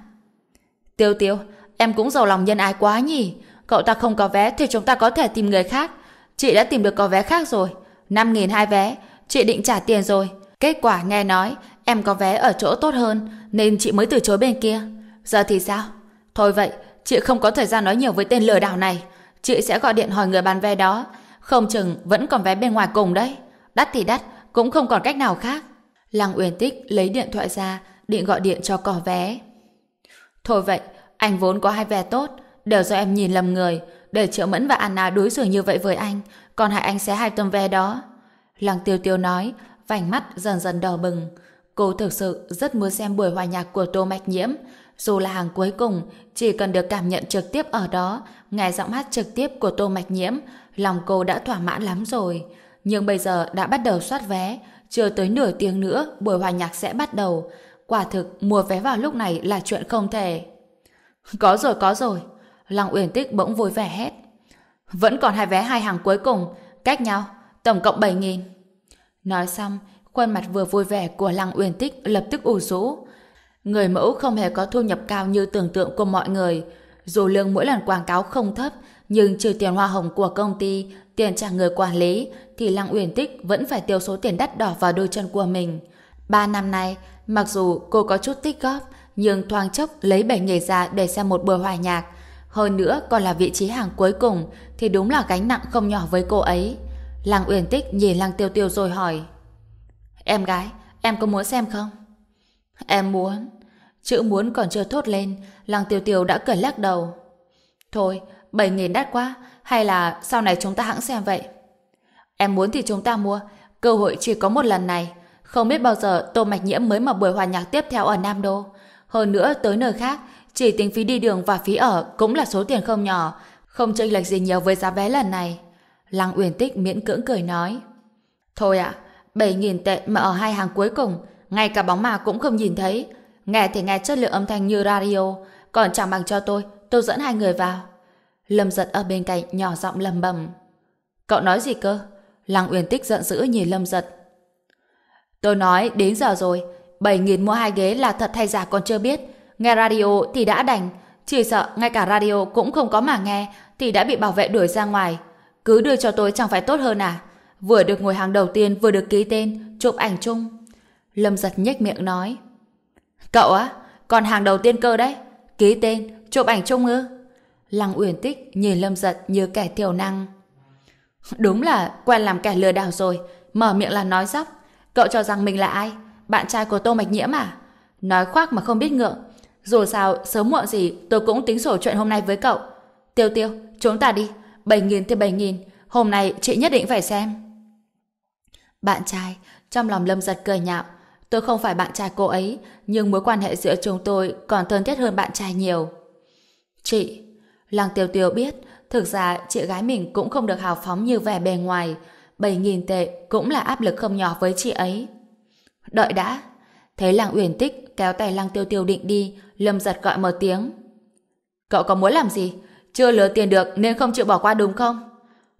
Tiêu Tiêu, em cũng giàu lòng nhân ái quá nhỉ. Cậu ta không có vé thì chúng ta có thể tìm người khác. Chị đã tìm được có vé khác rồi. 5.000 hai vé, chị định trả tiền rồi. Kết quả nghe nói em có vé ở chỗ tốt hơn nên chị mới từ chối bên kia. Giờ thì sao? Thôi vậy, chị không có thời gian nói nhiều với tên lừa đảo này. Chị sẽ gọi điện hỏi người bán vé đó. Không chừng vẫn còn vé bên ngoài cùng đấy. Đắt thì đắt, cũng không còn cách nào khác. Lăng Uyển Tích lấy điện thoại ra, định gọi điện cho cỏ vé. Thôi vậy, anh vốn có hai vé tốt, đều do em nhìn lầm người, để Triệu Mẫn và Anna đối xử như vậy với anh, còn hại anh sẽ hai tấm vé đó. Lăng Tiêu Tiêu nói, vành mắt dần dần đỏ bừng. Cô thực sự rất muốn xem buổi hòa nhạc của Tô Mạch Nhiễm. Dù là hàng cuối cùng, chỉ cần được cảm nhận trực tiếp ở đó, nghe giọng hát trực tiếp của Tô Mạch Nhiễm, lòng cô đã thỏa mãn lắm rồi. Nhưng bây giờ đã bắt đầu soát vé, chưa tới nửa tiếng nữa buổi hòa nhạc sẽ bắt đầu. Quả thực mua vé vào lúc này là chuyện không thể. Có rồi, có rồi. Lăng Uyển Tích bỗng vui vẻ hét. Vẫn còn hai vé hai hàng cuối cùng, cách nhau, tổng cộng 7.000. Nói xong, khuôn mặt vừa vui vẻ của Lăng Uyển Tích lập tức ủ rũ. Người mẫu không hề có thu nhập cao như tưởng tượng của mọi người. Dù lương mỗi lần quảng cáo không thấp, nhưng trừ tiền hoa hồng của công ty, tiền trả người quản lý, thì Lăng Uyển Tích vẫn phải tiêu số tiền đắt đỏ vào đôi chân của mình. Ba năm nay, mặc dù cô có chút tích góp, nhưng thoáng chốc lấy bảy nghề ra để xem một buổi hòa nhạc. Hơn nữa còn là vị trí hàng cuối cùng, thì đúng là gánh nặng không nhỏ với cô ấy. Lăng Uyển Tích nhìn Lăng Tiêu Tiêu rồi hỏi. Em gái, em có muốn xem không? Em muốn. Chữ muốn còn chưa thốt lên, Lăng Tiêu Tiêu đã cười lắc đầu. Thôi, 7.000 đắt quá, hay là sau này chúng ta hãng xem vậy? Em muốn thì chúng ta mua, cơ hội chỉ có một lần này. Không biết bao giờ Tô Mạch Nhiễm mới mở buổi hòa nhạc tiếp theo ở Nam Đô. Hơn nữa tới nơi khác, chỉ tính phí đi đường và phí ở cũng là số tiền không nhỏ, không chênh lệch gì nhiều với giá vé lần này. Lăng Uyển Tích miễn cưỡng cười nói. Thôi ạ, à, 7.000 tệ mà ở hai hàng cuối cùng, ngay cả bóng mà cũng không nhìn thấy. Nghe thì nghe chất lượng âm thanh như radio, còn chẳng bằng cho tôi, tôi dẫn hai người vào. Lâm giật ở bên cạnh nhỏ giọng lầm bầm. Cậu nói gì cơ? Lăng Uyển Tích giận dữ nhìn Lâm giật. Tôi nói đến giờ rồi, 7.000 mua hai ghế là thật hay giả còn chưa biết. Nghe radio thì đã đành, chỉ sợ ngay cả radio cũng không có mà nghe thì đã bị bảo vệ đuổi ra ngoài. Cứ đưa cho tôi chẳng phải tốt hơn à? Vừa được ngồi hàng đầu tiên vừa được ký tên, chụp ảnh chung. Lâm giật nhếch miệng nói. Cậu á, còn hàng đầu tiên cơ đấy. Ký tên, chụp ảnh chung ư? Lăng Uyển Tích nhìn Lâm giật như kẻ thiểu năng. Đúng là quen làm kẻ lừa đảo rồi, mở miệng là nói dóc. Cậu cho rằng mình là ai? Bạn trai của Tô Mạch Nhiễm à? Nói khoác mà không biết ngượng. Dù sao, sớm muộn gì tôi cũng tính sổ chuyện hôm nay với cậu. Tiêu tiêu, chúng ta đi. 7.000 thì 7.000. Hôm nay chị nhất định phải xem. Bạn trai, trong lòng Lâm giật cười nhạo. Tôi không phải bạn trai cô ấy, nhưng mối quan hệ giữa chúng tôi còn thân thiết hơn bạn trai nhiều. Chị, Lăng Tiêu Tiêu biết, thực ra chị gái mình cũng không được hào phóng như vẻ bề ngoài. 7.000 tệ cũng là áp lực không nhỏ với chị ấy. Đợi đã. Thấy Lăng Uyển Tích kéo tay Lăng Tiêu Tiêu định đi, Lâm giật gọi một tiếng. Cậu có muốn làm gì? Chưa lừa tiền được nên không chịu bỏ qua đúng không?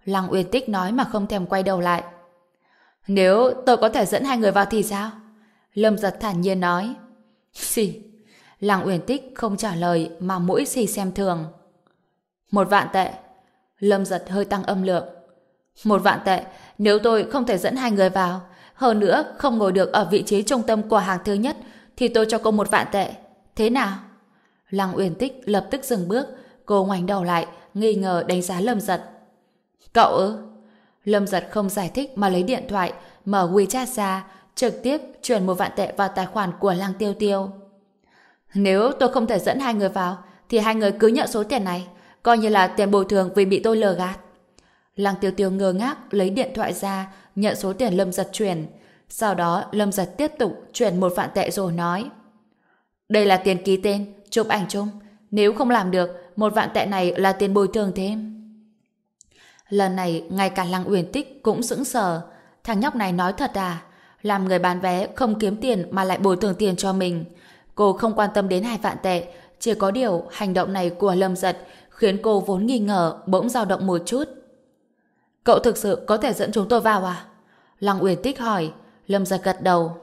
Lăng uyên Tích nói mà không thèm quay đầu lại. Nếu tôi có thể dẫn hai người vào thì sao? Lâm giật thản nhiên nói. Xì. Lăng Uyển Tích không trả lời mà mũi xì xem thường. Một vạn tệ. Lâm giật hơi tăng âm lượng. Một vạn tệ, nếu tôi không thể dẫn hai người vào, hơn nữa không ngồi được ở vị trí trung tâm của hàng thứ nhất, thì tôi cho cô một vạn tệ. Thế nào? Lăng Uyển Tích lập tức dừng bước, cô ngoảnh đầu lại, nghi ngờ đánh giá Lâm giật. Cậu ư? Lâm giật không giải thích mà lấy điện thoại, mở WeChat ra, trực tiếp chuyển một vạn tệ vào tài khoản của Lăng Tiêu Tiêu. Nếu tôi không thể dẫn hai người vào, thì hai người cứ nhận số tiền này, coi như là tiền bồi thường vì bị tôi lừa gạt. Lăng Tiêu Tiêu ngơ ngác lấy điện thoại ra, nhận số tiền Lâm Giật chuyển. Sau đó Lâm Giật tiếp tục chuyển một vạn tệ rồi nói. Đây là tiền ký tên, chụp ảnh chung. Nếu không làm được, một vạn tệ này là tiền bồi thường thêm. Lần này, ngay cả Lăng Uyển Tích cũng sững sờ. Thằng nhóc này nói thật à? Làm người bán vé không kiếm tiền mà lại bồi thường tiền cho mình. Cô không quan tâm đến hai vạn tệ, chỉ có điều hành động này của Lâm Giật khiến cô vốn nghi ngờ bỗng dao động một chút. Cậu thực sự có thể dẫn chúng tôi vào à? Lăng Uyển Tích hỏi, Lâm Giật gật đầu.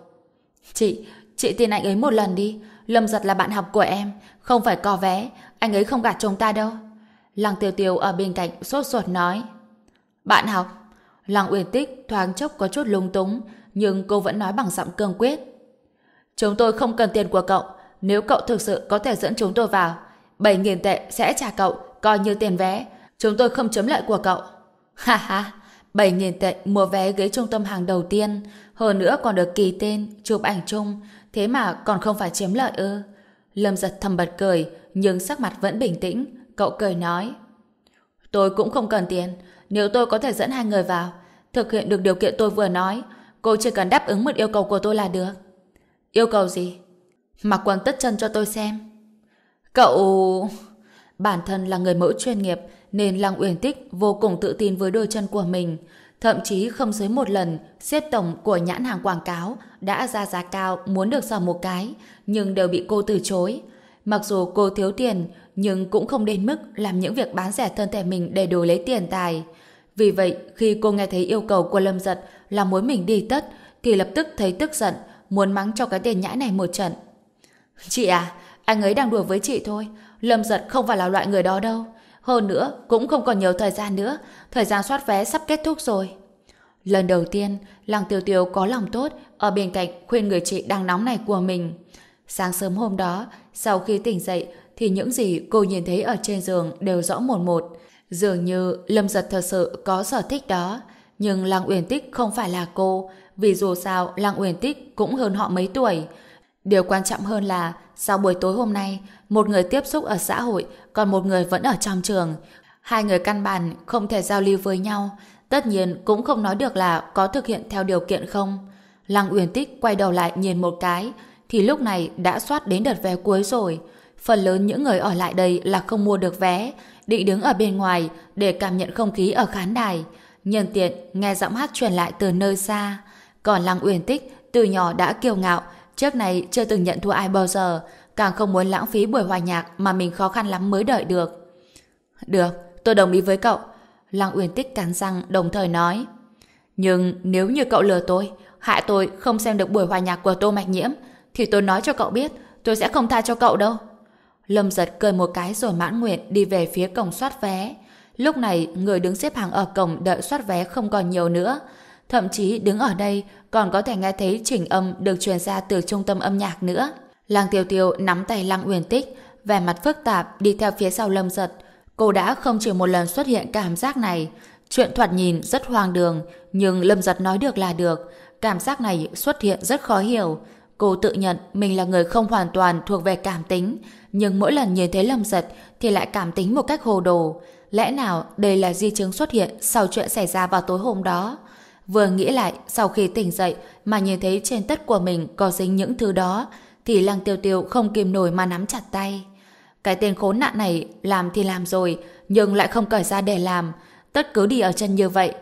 Chị, chị tin anh ấy một lần đi. Lâm Giật là bạn học của em, không phải co vé, anh ấy không gạt chúng ta đâu. Lăng Tiêu Tiêu ở bên cạnh sốt ruột nói. Bạn học. Lăng Uyển Tích thoáng chốc có chút lung túng, nhưng cô vẫn nói bằng giọng cương quyết. Chúng tôi không cần tiền của cậu. Nếu cậu thực sự có thể dẫn chúng tôi vào, 7.000 tệ sẽ trả cậu, coi như tiền vé. Chúng tôi không chấm lợi của cậu. Ha ha, 7.000 tệ mua vé ghế trung tâm hàng đầu tiên, hơn nữa còn được kỳ tên, chụp ảnh chung, thế mà còn không phải chiếm lợi ư. Lâm giật thầm bật cười, nhưng sắc mặt vẫn bình tĩnh, cậu cười nói. Tôi cũng không cần tiền, nếu tôi có thể dẫn hai người vào, thực hiện được điều kiện tôi vừa nói, cô chỉ cần đáp ứng một yêu cầu của tôi là được. Yêu cầu gì? Mặc quần tất chân cho tôi xem. Cậu... Bản thân là người mẫu chuyên nghiệp nên Lăng Uyển Tích vô cùng tự tin với đôi chân của mình. Thậm chí không dưới một lần xếp tổng của nhãn hàng quảng cáo đã ra giá cao muốn được sờ một cái nhưng đều bị cô từ chối. Mặc dù cô thiếu tiền nhưng cũng không đến mức làm những việc bán rẻ thân thể mình để đổi lấy tiền tài. Vì vậy, khi cô nghe thấy yêu cầu của Lâm Giật là muốn mình đi tất, thì lập tức thấy tức giận, muốn mắng cho cái tiền nhãi này một trận. Chị à, anh ấy đang đùa với chị thôi. Lâm Giật không phải là loại người đó đâu. Hơn nữa, cũng không còn nhiều thời gian nữa. Thời gian soát vé sắp kết thúc rồi. Lần đầu tiên, Lăng Tiêu Tiêu có lòng tốt ở bên cạnh khuyên người chị đang nóng này của mình. Sáng sớm hôm đó, sau khi tỉnh dậy, thì những gì cô nhìn thấy ở trên giường đều rõ một một. Dường như Lâm Giật thật sự có sở thích đó. Nhưng Lăng Uyển Tích không phải là cô, vì dù sao Lăng Uyển Tích cũng hơn họ mấy tuổi. Điều quan trọng hơn là sau buổi tối hôm nay, một người tiếp xúc ở xã hội, còn một người vẫn ở trong trường. Hai người căn bản không thể giao lưu với nhau, tất nhiên cũng không nói được là có thực hiện theo điều kiện không. Lăng Uyển Tích quay đầu lại nhìn một cái, thì lúc này đã soát đến đợt vé cuối rồi. Phần lớn những người ở lại đây là không mua được vé, định đứng ở bên ngoài để cảm nhận không khí ở khán đài. Nhân tiện nghe giọng hát truyền lại từ nơi xa. Còn Lăng Uyển Tích từ nhỏ đã kiêu ngạo, trước này chưa từng nhận thua ai bao giờ, càng không muốn lãng phí buổi hòa nhạc mà mình khó khăn lắm mới đợi được. Được, tôi đồng ý với cậu. Lăng Uyển Tích cắn răng đồng thời nói. Nhưng nếu như cậu lừa tôi, hại tôi không xem được buổi hòa nhạc của Tô Mạch Nhiễm, thì tôi nói cho cậu biết, tôi sẽ không tha cho cậu đâu. Lâm giật cười một cái rồi mãn nguyện đi về phía cổng soát vé. Lúc này, người đứng xếp hàng ở cổng đợi soát vé không còn nhiều nữa. Thậm chí đứng ở đây còn có thể nghe thấy chỉnh âm được truyền ra từ trung tâm âm nhạc nữa. Lăng Tiêu Tiêu nắm tay Lăng Uyển Tích, vẻ mặt phức tạp đi theo phía sau Lâm Giật. Cô đã không chỉ một lần xuất hiện cảm giác này. Chuyện thoạt nhìn rất hoang đường, nhưng Lâm Giật nói được là được. Cảm giác này xuất hiện rất khó hiểu. Cô tự nhận mình là người không hoàn toàn thuộc về cảm tính, nhưng mỗi lần nhìn thấy Lâm Giật thì lại cảm tính một cách hồ đồ. Lẽ nào đây là di chứng xuất hiện sau chuyện xảy ra vào tối hôm đó? Vừa nghĩ lại, sau khi tỉnh dậy mà nhìn thấy trên tất của mình có dính những thứ đó, thì Lăng Tiêu Tiêu không kìm nổi mà nắm chặt tay. Cái tên khốn nạn này làm thì làm rồi, nhưng lại không cởi ra để làm. Tất cứ đi ở chân như vậy.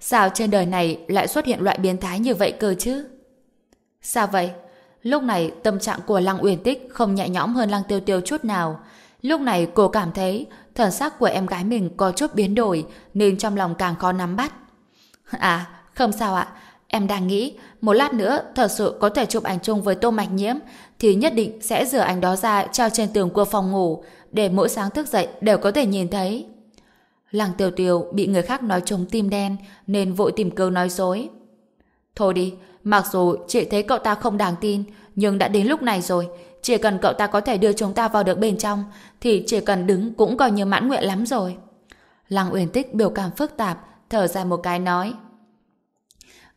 Sao trên đời này lại xuất hiện loại biến thái như vậy cơ chứ? Sao vậy? Lúc này tâm trạng của Lăng Uyển Tích không nhẹ nhõm hơn Lăng Tiêu Tiêu chút nào. Lúc này cô cảm thấy thần sắc của em gái mình có chút biến đổi nên trong lòng càng khó nắm bắt. À, không sao ạ. Em đang nghĩ một lát nữa thật sự có thể chụp ảnh chung với Tô Mạch Nhiễm thì nhất định sẽ rửa ảnh đó ra treo trên tường của phòng ngủ để mỗi sáng thức dậy đều có thể nhìn thấy. Lăng Tiêu Tiêu bị người khác nói trúng tim đen nên vội tìm cơ nói dối. Thôi đi, mặc dù chị thấy cậu ta không đáng tin nhưng đã đến lúc này rồi chỉ cần cậu ta có thể đưa chúng ta vào được bên trong thì chỉ cần đứng cũng coi như mãn nguyện lắm rồi. Lăng Uyển Tích biểu cảm phức tạp thở dài một cái nói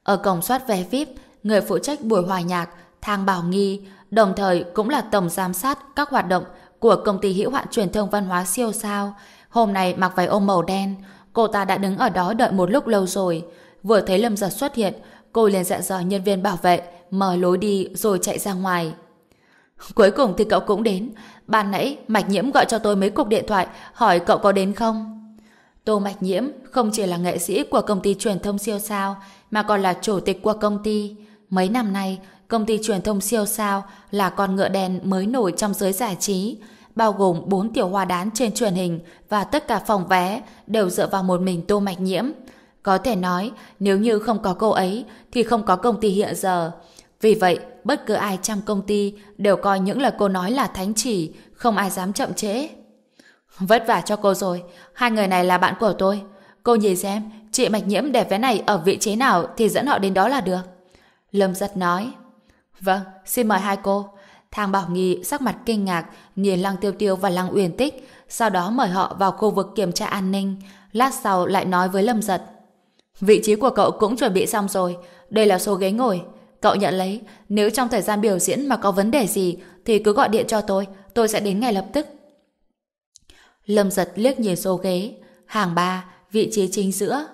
ở cổng soát vé VIP người phụ trách buổi hòa nhạc Thang Bảo Nghi đồng thời cũng là tổng giám sát các hoạt động của công ty hữu hạn truyền thông văn hóa siêu sao Hôm nay mặc váy ôm màu đen, cô ta đã đứng ở đó đợi một lúc lâu rồi. Vừa thấy Lâm Giật xuất hiện, cô liền dặn dò nhân viên bảo vệ, mở lối đi rồi chạy ra ngoài. Cuối cùng thì cậu cũng đến. Ban nãy, Mạch Nhiễm gọi cho tôi mấy cuộc điện thoại, hỏi cậu có đến không? Tô Mạch Nhiễm không chỉ là nghệ sĩ của công ty truyền thông siêu sao, mà còn là chủ tịch của công ty. Mấy năm nay, công ty truyền thông siêu sao là con ngựa đen mới nổi trong giới giải trí bao gồm 4 tiểu hoa đán trên truyền hình và tất cả phòng vé đều dựa vào một mình Tô Mạch Nhiễm. Có thể nói, nếu như không có cô ấy thì không có công ty hiện giờ. Vì vậy, bất cứ ai trong công ty đều coi những lời cô nói là thánh chỉ, không ai dám chậm trễ. Vất vả cho cô rồi, hai người này là bạn của tôi. Cô nhìn xem, chị Mạch Nhiễm để vé này ở vị trí nào thì dẫn họ đến đó là được. Lâm giật nói. Vâng, xin mời hai cô. Thang Bảo Nghi sắc mặt kinh ngạc, nhìn Lăng Tiêu Tiêu và Lăng Uyển Tích, sau đó mời họ vào khu vực kiểm tra an ninh. Lát sau lại nói với Lâm Giật. Vị trí của cậu cũng chuẩn bị xong rồi, đây là số ghế ngồi. Cậu nhận lấy, nếu trong thời gian biểu diễn mà có vấn đề gì thì cứ gọi điện cho tôi, tôi sẽ đến ngay lập tức. Lâm Giật liếc nhìn số ghế, hàng ba, vị trí chính giữa.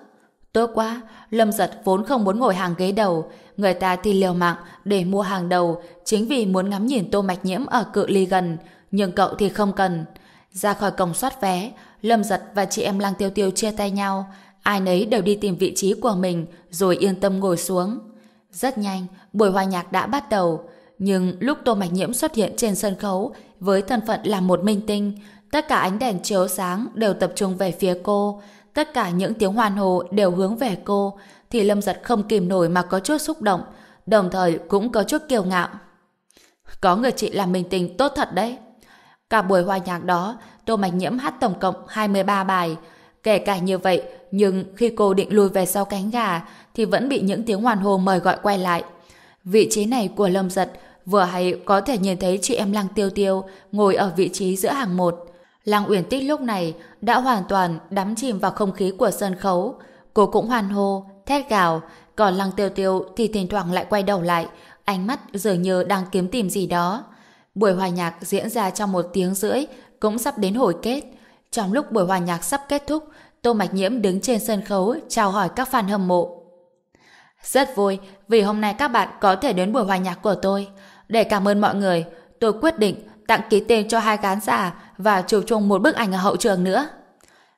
Tốt quá, Lâm Giật vốn không muốn ngồi hàng ghế đầu, người ta thì liều mạng để mua hàng đầu chính vì muốn ngắm nhìn Tô Mạch Nhiễm ở cự ly gần, nhưng cậu thì không cần. Ra khỏi cổng soát vé, Lâm Giật và chị em Lăng Tiêu Tiêu chia tay nhau, ai nấy đều đi tìm vị trí của mình rồi yên tâm ngồi xuống. Rất nhanh, buổi hòa nhạc đã bắt đầu, nhưng lúc Tô Mạch Nhiễm xuất hiện trên sân khấu với thân phận là một minh tinh, tất cả ánh đèn chiếu sáng đều tập trung về phía cô, tất cả những tiếng hoan hô đều hướng về cô, thì Lâm Giật không kìm nổi mà có chút xúc động, đồng thời cũng có chút kiêu ngạo. Có người chị làm mình tình tốt thật đấy. Cả buổi hòa nhạc đó, Tô Mạch Nhiễm hát tổng cộng 23 bài. Kể cả như vậy, nhưng khi cô định lùi về sau cánh gà, thì vẫn bị những tiếng hoàn hồ mời gọi quay lại. Vị trí này của Lâm Giật vừa hay có thể nhìn thấy chị em Lăng Tiêu Tiêu ngồi ở vị trí giữa hàng một. Lăng Uyển Tích lúc này đã hoàn toàn đắm chìm vào không khí của sân khấu. Cô cũng hoàn hô, thét gào, còn Lăng Tiêu Tiêu thì thỉnh thoảng lại quay đầu lại, ánh mắt dường như đang kiếm tìm gì đó. Buổi hòa nhạc diễn ra trong một tiếng rưỡi, cũng sắp đến hồi kết. Trong lúc buổi hòa nhạc sắp kết thúc, Tô Mạch Nhiễm đứng trên sân khấu chào hỏi các fan hâm mộ. Rất vui vì hôm nay các bạn có thể đến buổi hòa nhạc của tôi. Để cảm ơn mọi người, tôi quyết định tặng ký tên cho hai khán giả và chụp chung một bức ảnh ở hậu trường nữa.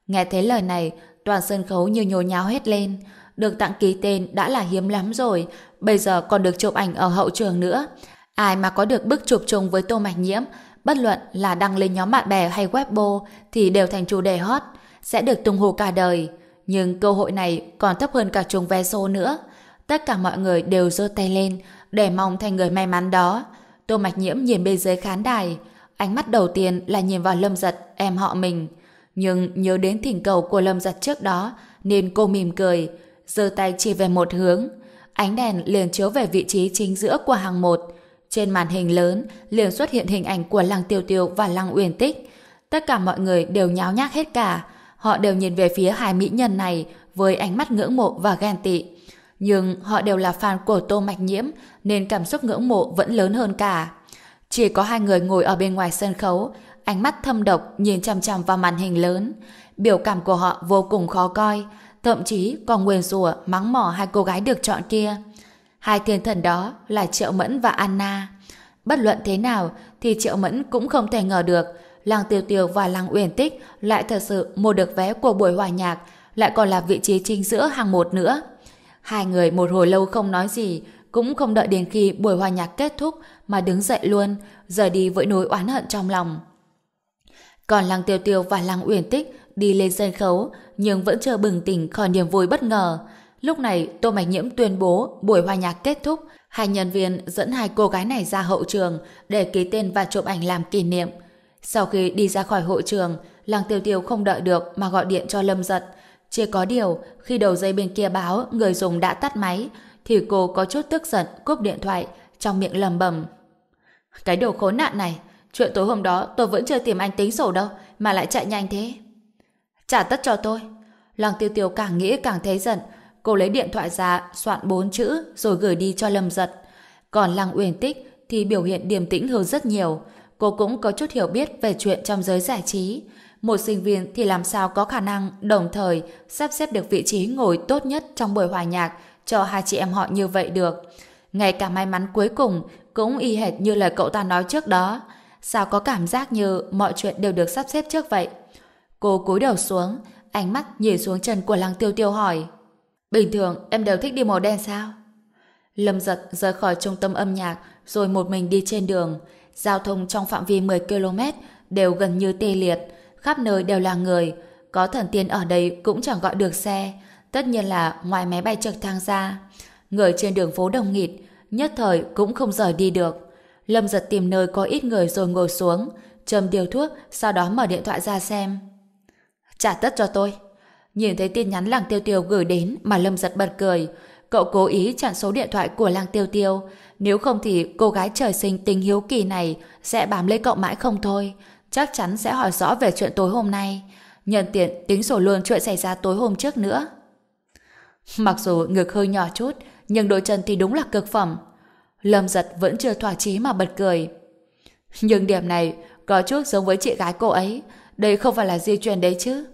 Nghe thấy lời này, toàn sân khấu như nhồi nháo hết lên. Được tặng ký tên đã là hiếm lắm rồi, bây giờ còn được chụp ảnh ở hậu trường nữa. Ai mà có được bức chụp chung với Tô Mạch Nhiễm, bất luận là đăng lên nhóm bạn bè hay Weibo thì đều thành chủ đề hot, sẽ được tung hô cả đời. Nhưng cơ hội này còn thấp hơn cả chung vé số nữa. Tất cả mọi người đều giơ tay lên để mong thành người may mắn đó. Tô Mạch Nhiễm nhìn bên dưới khán đài, ánh mắt đầu tiên là nhìn vào Lâm Giật, em họ mình. Nhưng nhớ đến thỉnh cầu của Lâm Giật trước đó, nên cô mỉm cười, giơ tay chỉ về một hướng. Ánh đèn liền chiếu về vị trí chính giữa của hàng một. Trên màn hình lớn liền xuất hiện hình ảnh của Lăng Tiêu Tiêu và Lăng Uyển Tích. Tất cả mọi người đều nháo nhác hết cả. Họ đều nhìn về phía hai mỹ nhân này với ánh mắt ngưỡng mộ và ghen tị. Nhưng họ đều là fan của Tô Mạch Nhiễm nên cảm xúc ngưỡng mộ vẫn lớn hơn cả. Chỉ có hai người ngồi ở bên ngoài sân khấu, ánh mắt thâm độc nhìn chằm chằm vào màn hình lớn. Biểu cảm của họ vô cùng khó coi, thậm chí còn nguyền rủa mắng mỏ hai cô gái được chọn kia. Hai thiên thần đó là Triệu Mẫn và Anna. Bất luận thế nào thì Triệu Mẫn cũng không thể ngờ được Lăng Tiêu Tiêu và Lăng Uyển Tích lại thật sự mua được vé của buổi hòa nhạc, lại còn là vị trí chính giữa hàng một nữa. Hai người một hồi lâu không nói gì, cũng không đợi đến khi buổi hòa nhạc kết thúc mà đứng dậy luôn, rời đi với nỗi oán hận trong lòng. Còn Lăng Tiêu Tiêu và Lăng Uyển Tích đi lên sân khấu, nhưng vẫn chưa bừng tỉnh khỏi niềm vui bất ngờ. Lúc này, Tô Mạch Nhiễm tuyên bố buổi hòa nhạc kết thúc, hai nhân viên dẫn hai cô gái này ra hậu trường để ký tên và chụp ảnh làm kỷ niệm. Sau khi đi ra khỏi hội trường, Lăng Tiêu Tiêu không đợi được mà gọi điện cho Lâm Giật. Chỉ có điều, khi đầu dây bên kia báo người dùng đã tắt máy, thì cô có chút tức giận cúp điện thoại, trong miệng lầm bầm. Cái đồ khốn nạn này, chuyện tối hôm đó tôi vẫn chưa tìm anh tính sổ đâu, mà lại chạy nhanh thế. Trả tất cho tôi. Lăng Tiêu Tiêu càng nghĩ càng thấy giận, cô lấy điện thoại ra soạn bốn chữ rồi gửi đi cho Lâm Giật. Còn Lăng Uyển Tích thì biểu hiện điềm tĩnh hơn rất nhiều. Cô cũng có chút hiểu biết về chuyện trong giới giải trí. Một sinh viên thì làm sao có khả năng đồng thời sắp xếp được vị trí ngồi tốt nhất trong buổi hòa nhạc cho hai chị em họ như vậy được. Ngay cả may mắn cuối cùng cũng y hệt như lời cậu ta nói trước đó. Sao có cảm giác như mọi chuyện đều được sắp xếp trước vậy? Cô cúi đầu xuống, ánh mắt nhìn xuống chân của Lăng Tiêu Tiêu hỏi. Bình thường em đều thích đi màu đen sao? Lâm giật rời khỏi trung tâm âm nhạc rồi một mình đi trên đường. Giao thông trong phạm vi 10 km đều gần như tê liệt, khắp nơi đều là người. Có thần tiên ở đây cũng chẳng gọi được xe. Tất nhiên là ngoài máy bay trực thăng ra. Người trên đường phố đông nghịt, nhất thời cũng không rời đi được. Lâm giật tìm nơi có ít người rồi ngồi xuống, châm điều thuốc, sau đó mở điện thoại ra xem. Trả tất cho tôi. Nhìn thấy tin nhắn Làng Tiêu Tiêu gửi đến mà Lâm giật bật cười. Cậu cố ý chặn số điện thoại của Làng Tiêu Tiêu. Nếu không thì cô gái trời sinh tình hiếu kỳ này sẽ bám lấy cậu mãi không thôi. Chắc chắn sẽ hỏi rõ về chuyện tối hôm nay. Nhân tiện tính sổ luôn chuyện xảy ra tối hôm trước nữa. Mặc dù ngực hơi nhỏ chút, nhưng đôi chân thì đúng là cực phẩm. Lâm giật vẫn chưa thỏa chí mà bật cười. Nhưng điểm này có chút giống với chị gái cô ấy. Đây không phải là di truyền đấy chứ.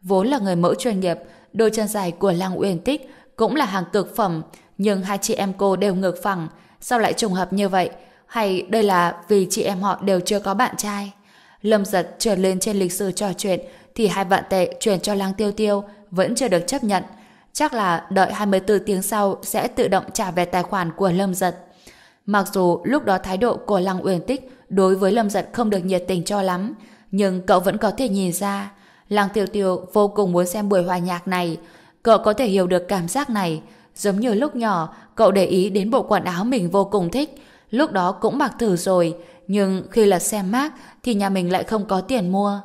Vốn là người mẫu chuyên nghiệp, đôi chân dài của Lăng Uyển Tích cũng là hàng cực phẩm, nhưng hai chị em cô đều ngược phẳng. Sao lại trùng hợp như vậy? Hay đây là vì chị em họ đều chưa có bạn trai? Lâm giật trở lên trên lịch sử trò chuyện thì hai vạn tệ chuyển cho Lăng Tiêu Tiêu vẫn chưa được chấp nhận. Chắc là đợi 24 tiếng sau sẽ tự động trả về tài khoản của Lâm giật. Mặc dù lúc đó thái độ của Lăng Uyển Tích đối với Lâm Giật không được nhiệt tình cho lắm, nhưng cậu vẫn có thể nhìn ra. Lăng Tiêu Tiêu vô cùng muốn xem buổi hòa nhạc này. Cậu có thể hiểu được cảm giác này. Giống như lúc nhỏ, cậu để ý đến bộ quần áo mình vô cùng thích. Lúc đó cũng mặc thử rồi, nhưng khi là xem mác thì nhà mình lại không có tiền mua.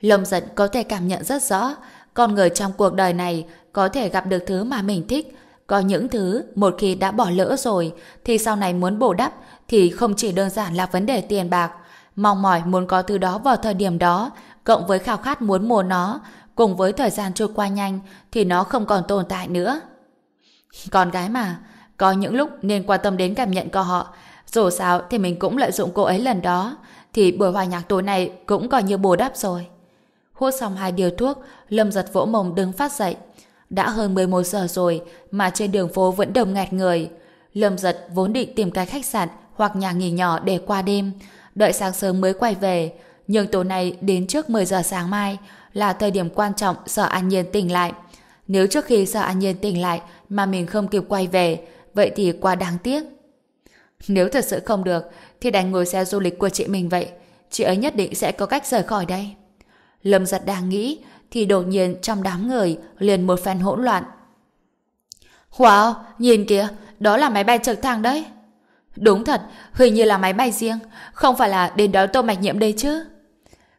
Lâm Giật có thể cảm nhận rất rõ, con người trong cuộc đời này có thể gặp được thứ mà mình thích, có những thứ một khi đã bỏ lỡ rồi thì sau này muốn bổ đắp thì không chỉ đơn giản là vấn đề tiền bạc. Mong mỏi muốn có thứ đó vào thời điểm đó cộng với khao khát muốn mua nó cùng với thời gian trôi qua nhanh thì nó không còn tồn tại nữa. Con gái mà, có những lúc nên quan tâm đến cảm nhận của họ. Dù sao thì mình cũng lợi dụng cô ấy lần đó thì buổi hòa nhạc tối nay cũng coi như bù đắp rồi. Hút xong hai điều thuốc, Lâm giật vỗ mông đứng phát dậy. Đã hơn 11 giờ rồi mà trên đường phố vẫn đông nghẹt người. Lâm giật vốn định tìm cái khách sạn hoặc nhà nghỉ nhỏ để qua đêm, đợi sáng sớm mới quay về. Nhưng tối nay đến trước 10 giờ sáng mai là thời điểm quan trọng Sở An Nhiên tỉnh lại. Nếu trước khi Sở An Nhiên tỉnh lại mà mình không kịp quay về, vậy thì quá đáng tiếc. Nếu thật sự không được, thì đành ngồi xe du lịch của chị mình vậy. Chị ấy nhất định sẽ có cách rời khỏi đây. Lâm giật đang nghĩ, thì đột nhiên trong đám người liền một phen hỗn loạn. Wow, nhìn kìa, đó là máy bay trực thăng đấy. Đúng thật, hình như là máy bay riêng, không phải là đến đó tô mạch nhiễm đây chứ.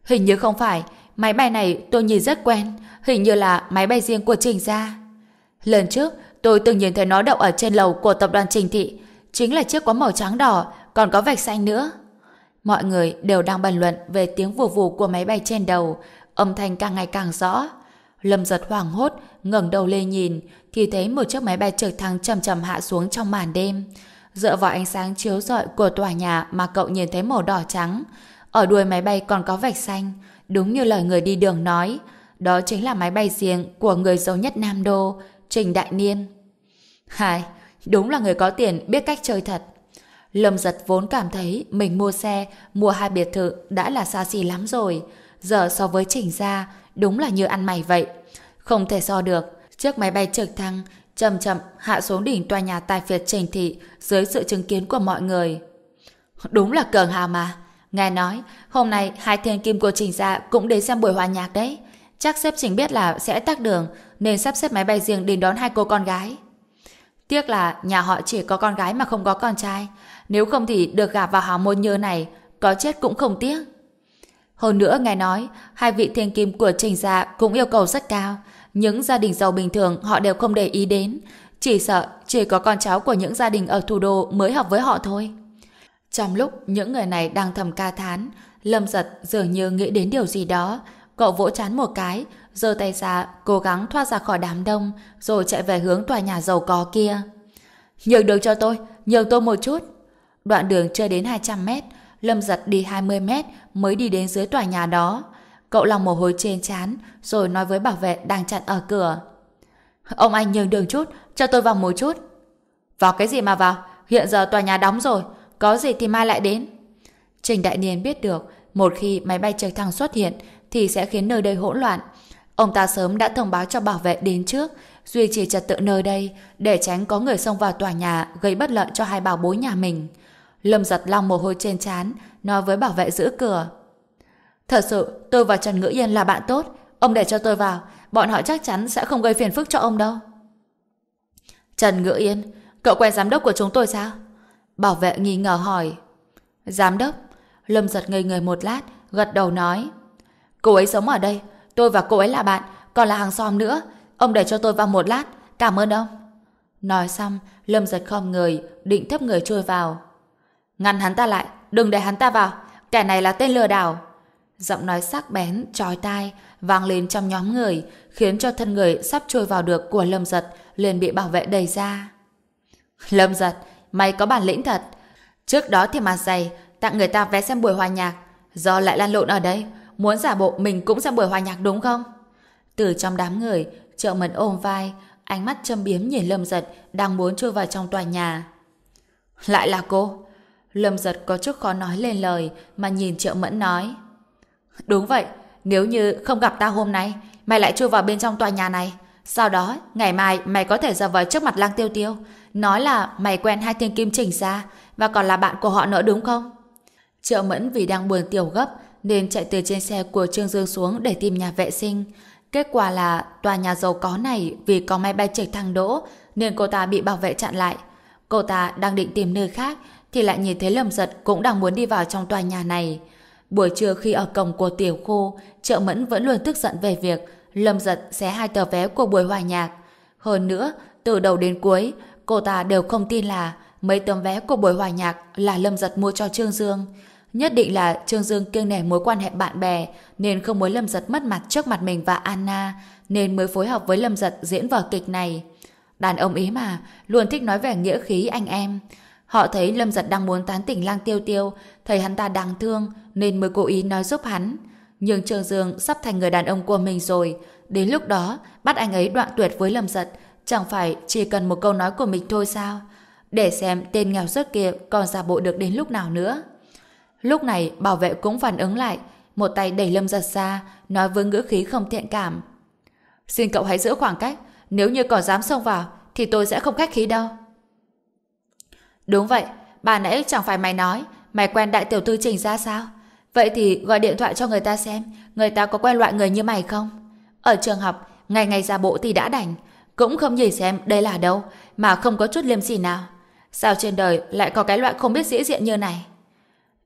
Hình như không phải, máy bay này tôi nhìn rất quen, hình như là máy bay riêng của Trình Gia. Lần trước, tôi từng nhìn thấy nó đậu ở trên lầu của tập đoàn Trình Thị, chính là chiếc có màu trắng đỏ, còn có vạch xanh nữa. Mọi người đều đang bàn luận về tiếng vù vù của máy bay trên đầu, âm thanh càng ngày càng rõ. Lâm giật hoảng hốt, ngẩng đầu lên nhìn, thì thấy một chiếc máy bay trực thăng chầm chầm hạ xuống trong màn đêm. Dựa vào ánh sáng chiếu rọi của tòa nhà mà cậu nhìn thấy màu đỏ trắng. Ở đuôi máy bay còn có vạch xanh, đúng như lời người đi đường nói. Đó chính là máy bay riêng của người giàu nhất Nam Đô, Trình Đại Niên. Hai, đúng là người có tiền biết cách chơi thật. Lâm giật vốn cảm thấy mình mua xe, mua hai biệt thự đã là xa xỉ lắm rồi. Giờ so với trình ra, đúng là như ăn mày vậy. Không thể so được, chiếc máy bay trực thăng chậm chậm hạ xuống đỉnh tòa nhà tài phiệt trình thị dưới sự chứng kiến của mọi người. Đúng là cường hào mà. Nghe nói, hôm nay hai thiên kim của trình gia cũng đến xem buổi hòa nhạc đấy. Chắc sếp trình biết là sẽ tắc đường, nên sắp xếp máy bay riêng đến đón hai cô con gái. Tiếc là nhà họ chỉ có con gái mà không có con trai. Nếu không thì được gả vào hào môn như này, có chết cũng không tiếc. Hơn nữa nghe nói, hai vị thiên kim của trình gia cũng yêu cầu rất cao. Những gia đình giàu bình thường họ đều không để ý đến. Chỉ sợ chỉ có con cháu của những gia đình ở thủ đô mới học với họ thôi. Trong lúc những người này đang thầm ca thán, Lâm giật dường như nghĩ đến điều gì đó. Cậu vỗ chán một cái, giơ tay ra, cố gắng thoát ra khỏi đám đông, rồi chạy về hướng tòa nhà giàu có kia. Nhường đường cho tôi, nhường tôi một chút. Đoạn đường chưa đến 200 mét, Lâm giật đi 20 mét mới đi đến dưới tòa nhà đó. Cậu lòng mồ hôi trên chán, rồi nói với bảo vệ đang chặn ở cửa. Ông anh nhường đường chút, cho tôi vào một chút. Vào cái gì mà vào? Hiện giờ tòa nhà đóng rồi, có gì thì mai lại đến. Trình Đại Niên biết được, một khi máy bay trực thăng xuất hiện thì sẽ khiến nơi đây hỗn loạn. Ông ta sớm đã thông báo cho bảo vệ đến trước, duy trì trật tự nơi đây để tránh có người xông vào tòa nhà gây bất lợi cho hai bảo bối nhà mình. Lâm giật long mồ hôi trên trán, nói với bảo vệ giữ cửa. Thật sự, tôi và Trần Ngữ Yên là bạn tốt. Ông để cho tôi vào, bọn họ chắc chắn sẽ không gây phiền phức cho ông đâu. Trần Ngữ Yên, cậu quen giám đốc của chúng tôi sao? Bảo vệ nghi ngờ hỏi. Giám đốc? Lâm giật ngây người một lát, gật đầu nói. Cô ấy sống ở đây, tôi và cô ấy là bạn, còn là hàng xóm nữa. Ông để cho tôi vào một lát, cảm ơn ông. Nói xong, Lâm giật khom người, định thấp người trôi vào. Ngăn hắn ta lại, đừng để hắn ta vào, kẻ này là tên lừa đảo. Giọng nói sắc bén, trói tai, vang lên trong nhóm người, khiến cho thân người sắp trôi vào được của Lâm Giật liền bị bảo vệ đẩy ra. Lâm Giật, mày có bản lĩnh thật. Trước đó thì mặt dày, tặng người ta vé xem buổi hòa nhạc. Do lại lan lộn ở đây, muốn giả bộ mình cũng xem buổi hòa nhạc đúng không? Từ trong đám người, trợ mẫn ôm vai, ánh mắt châm biếm nhìn Lâm Giật đang muốn trôi vào trong tòa nhà. Lại là cô. Lâm Giật có chút khó nói lên lời mà nhìn trợ mẫn nói. Đúng vậy, nếu như không gặp ta hôm nay, mày lại chui vào bên trong tòa nhà này. Sau đó, ngày mai mày có thể ra vờ trước mặt lang tiêu tiêu, nói là mày quen hai thiên kim chỉnh ra, và còn là bạn của họ nữa đúng không? Triệu Mẫn vì đang buồn tiểu gấp, nên chạy từ trên xe của Trương Dương xuống để tìm nhà vệ sinh. Kết quả là tòa nhà giàu có này vì có máy bay trực thăng đỗ, nên cô ta bị bảo vệ chặn lại. Cô ta đang định tìm nơi khác, thì lại nhìn thấy Lâm Giật cũng đang muốn đi vào trong tòa nhà này. Buổi trưa khi ở cổng của tiểu khu, Trợ Mẫn vẫn luôn tức giận về việc Lâm Giật xé hai tờ vé của buổi hòa nhạc. Hơn nữa, từ đầu đến cuối, cô ta đều không tin là mấy tấm vé của buổi hòa nhạc là Lâm Giật mua cho Trương Dương. Nhất định là Trương Dương kiêng nể mối quan hệ bạn bè nên không muốn Lâm Giật mất mặt trước mặt mình và Anna nên mới phối hợp với Lâm Giật diễn vở kịch này. Đàn ông ý mà, luôn thích nói về nghĩa khí anh em. Họ thấy Lâm Giật đang muốn tán tỉnh lang tiêu tiêu, thấy hắn ta đáng thương, nên mới cố ý nói giúp hắn. Nhưng Trương Dương sắp thành người đàn ông của mình rồi. Đến lúc đó, bắt anh ấy đoạn tuyệt với Lâm Giật, chẳng phải chỉ cần một câu nói của mình thôi sao? Để xem tên nghèo rớt kia còn giả bộ được đến lúc nào nữa. Lúc này, bảo vệ cũng phản ứng lại, một tay đẩy Lâm Giật ra, nói với ngữ khí không thiện cảm. Xin cậu hãy giữ khoảng cách, nếu như còn dám xông vào, thì tôi sẽ không khách khí đâu. Đúng vậy, bà nãy chẳng phải mày nói mày quen đại tiểu thư trình ra sao? Vậy thì gọi điện thoại cho người ta xem người ta có quen loại người như mày không? Ở trường học, ngày ngày ra bộ thì đã đành cũng không nhìn xem đây là đâu mà không có chút liêm sỉ nào. Sao trên đời lại có cái loại không biết dĩ diện như này?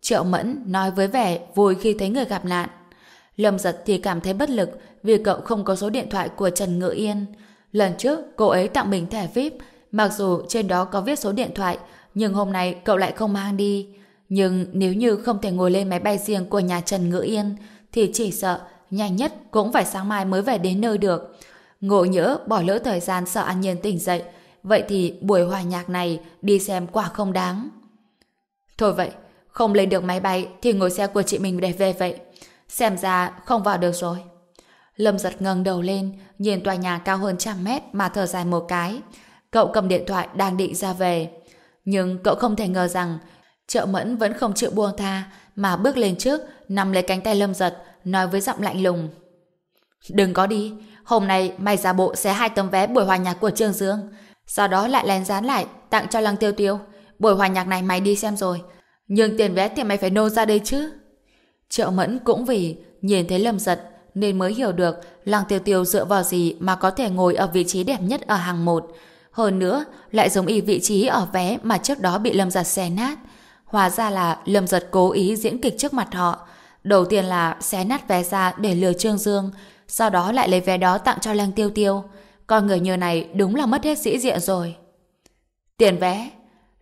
Triệu Mẫn nói với vẻ vui khi thấy người gặp nạn. Lâm giật thì cảm thấy bất lực vì cậu không có số điện thoại của Trần Ngự Yên. Lần trước, cô ấy tặng mình thẻ VIP, mặc dù trên đó có viết số điện thoại, nhưng hôm nay cậu lại không mang đi. Nhưng nếu như không thể ngồi lên máy bay riêng của nhà Trần Ngữ Yên, thì chỉ sợ nhanh nhất cũng phải sáng mai mới về đến nơi được. Ngộ nhỡ bỏ lỡ thời gian sợ An Nhiên tỉnh dậy, vậy thì buổi hòa nhạc này đi xem quả không đáng. Thôi vậy, không lên được máy bay thì ngồi xe của chị mình để về vậy. Xem ra không vào được rồi. Lâm giật ngẩng đầu lên, nhìn tòa nhà cao hơn trăm mét mà thở dài một cái. Cậu cầm điện thoại đang định ra về. Nhưng cậu không thể ngờ rằng Trợ mẫn vẫn không chịu buông tha, mà bước lên trước, nắm lấy cánh tay lâm giật, nói với giọng lạnh lùng. Đừng có đi, hôm nay mày ra bộ xé hai tấm vé buổi hòa nhạc của Trương Dương. Sau đó lại lén dán lại, tặng cho Lăng Tiêu Tiêu. Buổi hòa nhạc này mày đi xem rồi. Nhưng tiền vé thì mày phải nô ra đây chứ. Triệu Mẫn cũng vì nhìn thấy Lâm Giật nên mới hiểu được Lăng Tiêu Tiêu dựa vào gì mà có thể ngồi ở vị trí đẹp nhất ở hàng một. Hơn nữa, lại giống y vị trí ở vé mà trước đó bị Lâm Giật xé nát. Hóa ra là Lâm Giật cố ý diễn kịch trước mặt họ. Đầu tiên là xé nát vé ra để lừa Trương Dương, sau đó lại lấy vé đó tặng cho Lăng Tiêu Tiêu. Con người như này đúng là mất hết sĩ diện rồi. Tiền vé?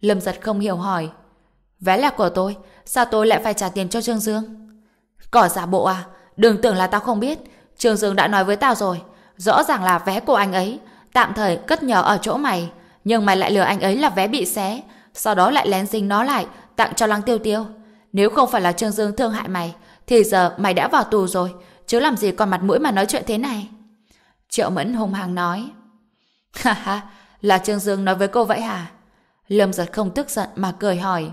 Lâm Giật không hiểu hỏi. Vé là của tôi, sao tôi lại phải trả tiền cho Trương Dương? Cỏ giả bộ à? Đừng tưởng là tao không biết. Trương Dương đã nói với tao rồi. Rõ ràng là vé của anh ấy. Tạm thời cất nhờ ở chỗ mày. Nhưng mày lại lừa anh ấy là vé bị xé. Sau đó lại lén dính nó lại, tặng cho Lăng Tiêu Tiêu. Nếu không phải là Trương Dương thương hại mày, thì giờ mày đã vào tù rồi. Chứ làm gì còn mặt mũi mà nói chuyện thế này? Triệu Mẫn hùng hăng nói. Ha ha, là Trương Dương nói với cô vậy hả? Lâm giật không tức giận mà cười hỏi.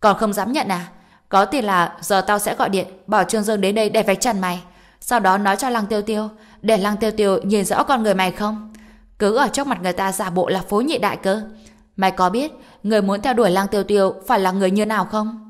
Còn không dám nhận à? Có tiền là giờ tao sẽ gọi điện bảo Trương Dương đến đây để vạch trần mày. Sau đó nói cho Lăng Tiêu Tiêu để Lăng Tiêu Tiêu nhìn rõ con người mày không? Cứ ở trước mặt người ta giả bộ là phối nhị đại cơ. Mày có biết người muốn theo đuổi lang Tiêu Tiêu phải là người như nào không?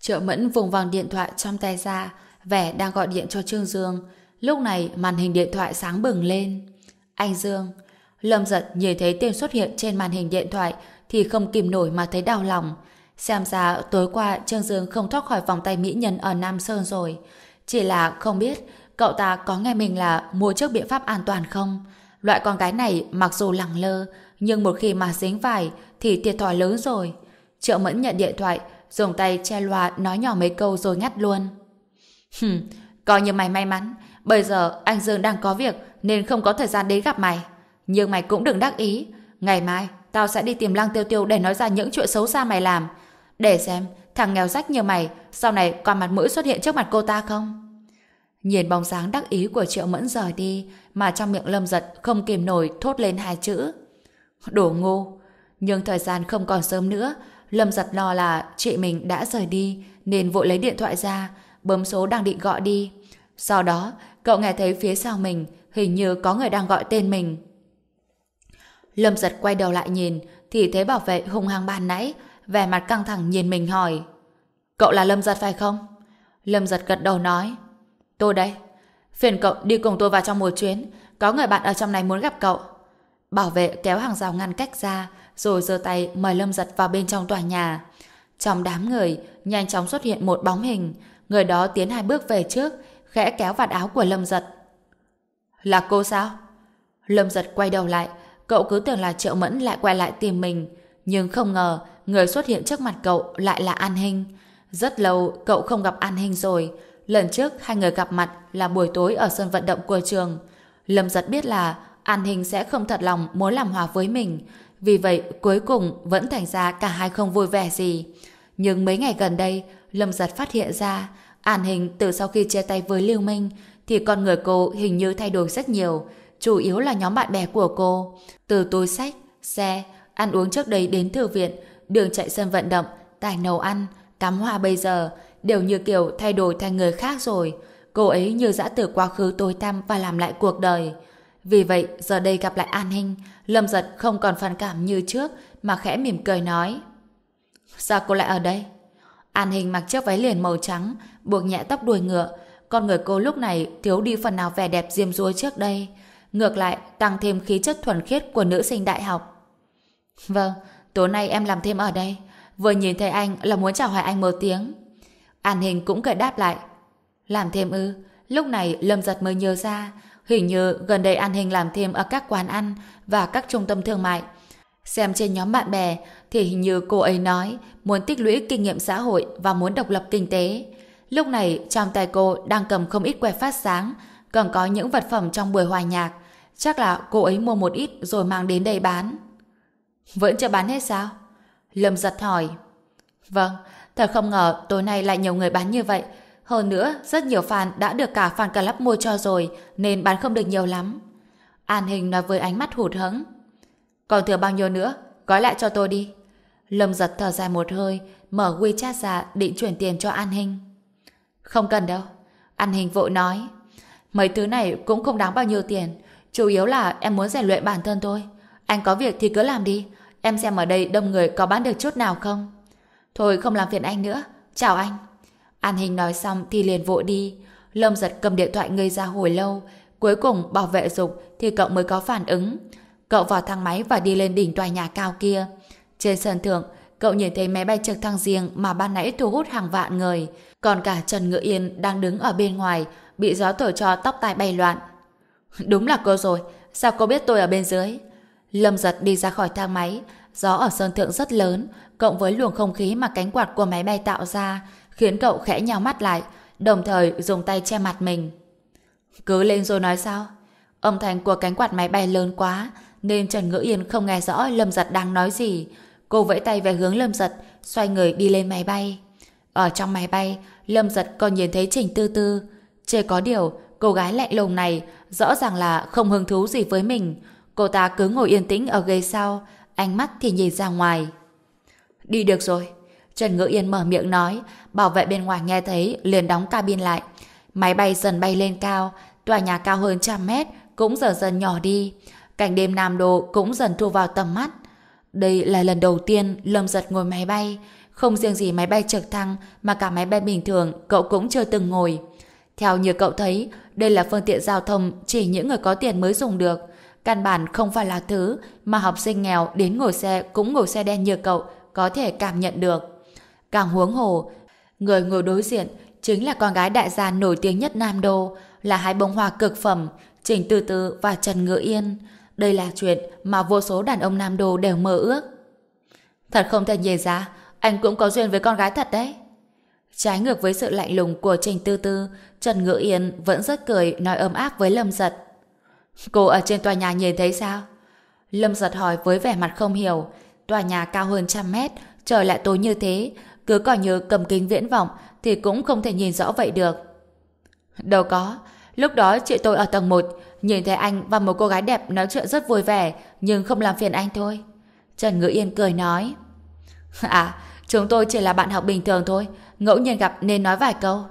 Triệu Mẫn vùng vàng điện thoại trong tay ra, vẻ đang gọi điện cho Trương Dương. Lúc này màn hình điện thoại sáng bừng lên. Anh Dương. Lâm giật nhìn thấy tên xuất hiện trên màn hình điện thoại thì không kìm nổi mà thấy đau lòng. Xem ra tối qua Trương Dương không thoát khỏi vòng tay mỹ nhân ở Nam Sơn rồi. Chỉ là không biết cậu ta có nghe mình là mua trước biện pháp an toàn không? Loại con gái này mặc dù lẳng lơ nhưng một khi mà dính phải thì thiệt thòi lớn rồi. Triệu Mẫn nhận điện thoại dùng tay che loa nói nhỏ mấy câu rồi ngắt luôn. Hừm, coi như mày may mắn bây giờ anh Dương đang có việc nên không có thời gian đến gặp mày. Nhưng mày cũng đừng đắc ý. Ngày mai tao sẽ đi tìm Lăng Tiêu Tiêu để nói ra những chuyện xấu xa mày làm. Để xem, thằng nghèo rách như mày, sau này còn mặt mũi xuất hiện trước mặt cô ta không? Nhìn bóng dáng đắc ý của Triệu Mẫn rời đi, mà trong miệng lâm giật không kìm nổi thốt lên hai chữ. Đồ ngô Nhưng thời gian không còn sớm nữa, lâm giật lo là chị mình đã rời đi, nên vội lấy điện thoại ra, bấm số đang định gọi đi. Sau đó, cậu nghe thấy phía sau mình, hình như có người đang gọi tên mình. Lâm giật quay đầu lại nhìn, thì thấy bảo vệ hung hăng ban nãy, vẻ mặt căng thẳng nhìn mình hỏi Cậu là Lâm Giật phải không? Lâm Giật gật đầu nói Tôi đây. Phiền cậu đi cùng tôi vào trong một chuyến. Có người bạn ở trong này muốn gặp cậu. Bảo vệ kéo hàng rào ngăn cách ra rồi giơ tay mời Lâm Giật vào bên trong tòa nhà. Trong đám người, nhanh chóng xuất hiện một bóng hình. Người đó tiến hai bước về trước, khẽ kéo vạt áo của Lâm Giật. Là cô sao? Lâm Giật quay đầu lại, cậu cứ tưởng là Triệu Mẫn lại quay lại tìm mình. Nhưng không ngờ, người xuất hiện trước mặt cậu lại là An Hinh. Rất lâu cậu không gặp An Hinh rồi. Lần trước hai người gặp mặt là buổi tối ở sân vận động của trường. Lâm giật biết là An hình sẽ không thật lòng muốn làm hòa với mình. Vì vậy cuối cùng vẫn thành ra cả hai không vui vẻ gì. Nhưng mấy ngày gần đây, Lâm giật phát hiện ra An Hình từ sau khi chia tay với Lưu Minh thì con người cô hình như thay đổi rất nhiều. Chủ yếu là nhóm bạn bè của cô. Từ túi sách, xe, ăn uống trước đây đến thư viện đường chạy sân vận động, tài nấu ăn, cắm hoa bây giờ, đều như kiểu thay đổi thành người khác rồi. Cô ấy như dã từ quá khứ tối tăm và làm lại cuộc đời. Vì vậy, giờ đây gặp lại An Hinh, Lâm Giật không còn phản cảm như trước, mà khẽ mỉm cười nói. Sao cô lại ở đây? An Hình mặc chiếc váy liền màu trắng, buộc nhẹ tóc đuôi ngựa. Con người cô lúc này thiếu đi phần nào vẻ đẹp diêm dúa trước đây. Ngược lại, tăng thêm khí chất thuần khiết của nữ sinh đại học. Vâng, Tối nay em làm thêm ở đây. Vừa nhìn thấy anh là muốn chào hỏi anh một tiếng. An Hình cũng cười đáp lại. Làm thêm ư. Lúc này Lâm Giật mới nhớ ra. Hình như gần đây An Hình làm thêm ở các quán ăn và các trung tâm thương mại. Xem trên nhóm bạn bè thì hình như cô ấy nói muốn tích lũy kinh nghiệm xã hội và muốn độc lập kinh tế. Lúc này trong tay cô đang cầm không ít que phát sáng còn có những vật phẩm trong buổi hòa nhạc. Chắc là cô ấy mua một ít rồi mang đến đây bán. Vẫn chưa bán hết sao? Lâm giật hỏi. Vâng, thật không ngờ tối nay lại nhiều người bán như vậy. Hơn nữa, rất nhiều fan đã được cả fan club mua cho rồi, nên bán không được nhiều lắm. An Hình nói với ánh mắt hụt hẫng. Còn thừa bao nhiêu nữa? Gói lại cho tôi đi. Lâm giật thở dài một hơi, mở WeChat ra định chuyển tiền cho An Hình. Không cần đâu. An Hình vội nói. Mấy thứ này cũng không đáng bao nhiêu tiền. Chủ yếu là em muốn rèn luyện bản thân thôi. Anh có việc thì cứ làm đi. Em xem ở đây đông người có bán được chút nào không? Thôi không làm phiền anh nữa. Chào anh. An Hình nói xong thì liền vội đi. Lâm giật cầm điện thoại ngây ra hồi lâu. Cuối cùng bảo vệ dục thì cậu mới có phản ứng. Cậu vào thang máy và đi lên đỉnh tòa nhà cao kia. Trên sân thượng, cậu nhìn thấy máy bay trực thăng riêng mà ban nãy thu hút hàng vạn người. Còn cả Trần Ngự Yên đang đứng ở bên ngoài, bị gió thổi cho tóc tai bay loạn. Đúng là cô rồi, sao cô biết tôi ở bên dưới? Lâm giật đi ra khỏi thang máy, gió ở sân thượng rất lớn, cộng với luồng không khí mà cánh quạt của máy bay tạo ra, khiến cậu khẽ nhào mắt lại, đồng thời dùng tay che mặt mình. Cứ lên rồi nói sao? Âm thanh của cánh quạt máy bay lớn quá, nên Trần Ngữ Yên không nghe rõ Lâm Giật đang nói gì. Cô vẫy tay về hướng Lâm Giật, xoay người đi lên máy bay. Ở trong máy bay, Lâm Giật còn nhìn thấy Trình Tư Tư. Chỉ có điều, cô gái lạnh lùng này rõ ràng là không hứng thú gì với mình. Cô ta cứ ngồi yên tĩnh ở ghế sau, ánh mắt thì nhìn ra ngoài. Đi được rồi. Trần Ngữ Yên mở miệng nói, bảo vệ bên ngoài nghe thấy liền đóng cabin lại. Máy bay dần bay lên cao, tòa nhà cao hơn trăm mét cũng dần dần nhỏ đi. Cảnh đêm Nam Đô cũng dần thu vào tầm mắt. Đây là lần đầu tiên Lâm Giật ngồi máy bay. Không riêng gì máy bay trực thăng mà cả máy bay bình thường cậu cũng chưa từng ngồi. Theo như cậu thấy, đây là phương tiện giao thông chỉ những người có tiền mới dùng được. Căn bản không phải là thứ mà học sinh nghèo đến ngồi xe cũng ngồi xe đen như cậu có thể cảm nhận được. Càng huống hồ, người ngồi đối diện chính là con gái đại gia nổi tiếng nhất Nam Đô, là hai bông hoa cực phẩm, Trình Từ Từ và Trần Ngựa Yên. Đây là chuyện mà vô số đàn ông Nam Đô đều mơ ước. Thật không thể nhìn ra, anh cũng có duyên với con gái thật đấy. Trái ngược với sự lạnh lùng của Trình Tư Tư, Trần Ngự Yên vẫn rất cười nói ấm áp với Lâm Giật. Cô ở trên tòa nhà nhìn thấy sao? Lâm Giật hỏi với vẻ mặt không hiểu. Tòa nhà cao hơn trăm mét, trời lại tối như thế, cứ còn như cầm kính viễn vọng thì cũng không thể nhìn rõ vậy được. Đâu có, lúc đó chị tôi ở tầng 1, nhìn thấy anh và một cô gái đẹp nói chuyện rất vui vẻ, nhưng không làm phiền anh thôi. Trần Ngữ Yên cười nói. À, chúng tôi chỉ là bạn học bình thường thôi, ngẫu nhiên gặp nên nói vài câu.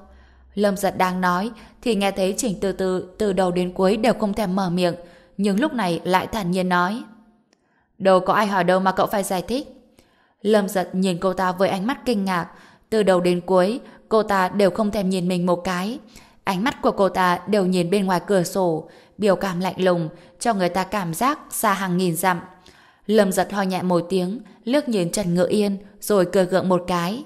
Lâm giật đang nói, thì nghe thấy Trình từ từ từ đầu đến cuối đều không thèm mở miệng, nhưng lúc này lại thản nhiên nói. Đâu có ai hỏi đâu mà cậu phải giải thích. Lâm giật nhìn cô ta với ánh mắt kinh ngạc, từ đầu đến cuối, cô ta đều không thèm nhìn mình một cái. Ánh mắt của cô ta đều nhìn bên ngoài cửa sổ, biểu cảm lạnh lùng, cho người ta cảm giác xa hàng nghìn dặm. Lâm giật ho nhẹ một tiếng, lướt nhìn Trần Ngự Yên, rồi cười gượng một cái.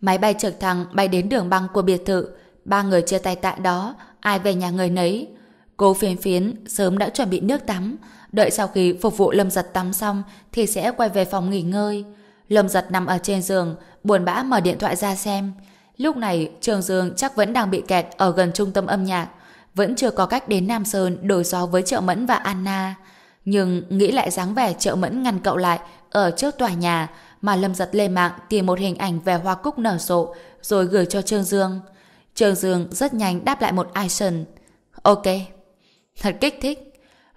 Máy bay trực thăng bay đến đường băng của biệt thự, ba người chia tay tại đó, ai về nhà người nấy. Cô phiền phiến sớm đã chuẩn bị nước tắm, đợi sau khi phục vụ Lâm Giật tắm xong thì sẽ quay về phòng nghỉ ngơi. Lâm Giật nằm ở trên giường, buồn bã mở điện thoại ra xem. Lúc này, Trường Dương chắc vẫn đang bị kẹt ở gần trung tâm âm nhạc, vẫn chưa có cách đến Nam Sơn đổi gió với Triệu Mẫn và Anna. Nhưng nghĩ lại dáng vẻ Triệu Mẫn ngăn cậu lại ở trước tòa nhà mà Lâm giật lên mạng tìm một hình ảnh về hoa cúc nở rộ rồi gửi cho Trương Dương. Trương Dương rất nhanh đáp lại một action. Ok. Thật kích thích.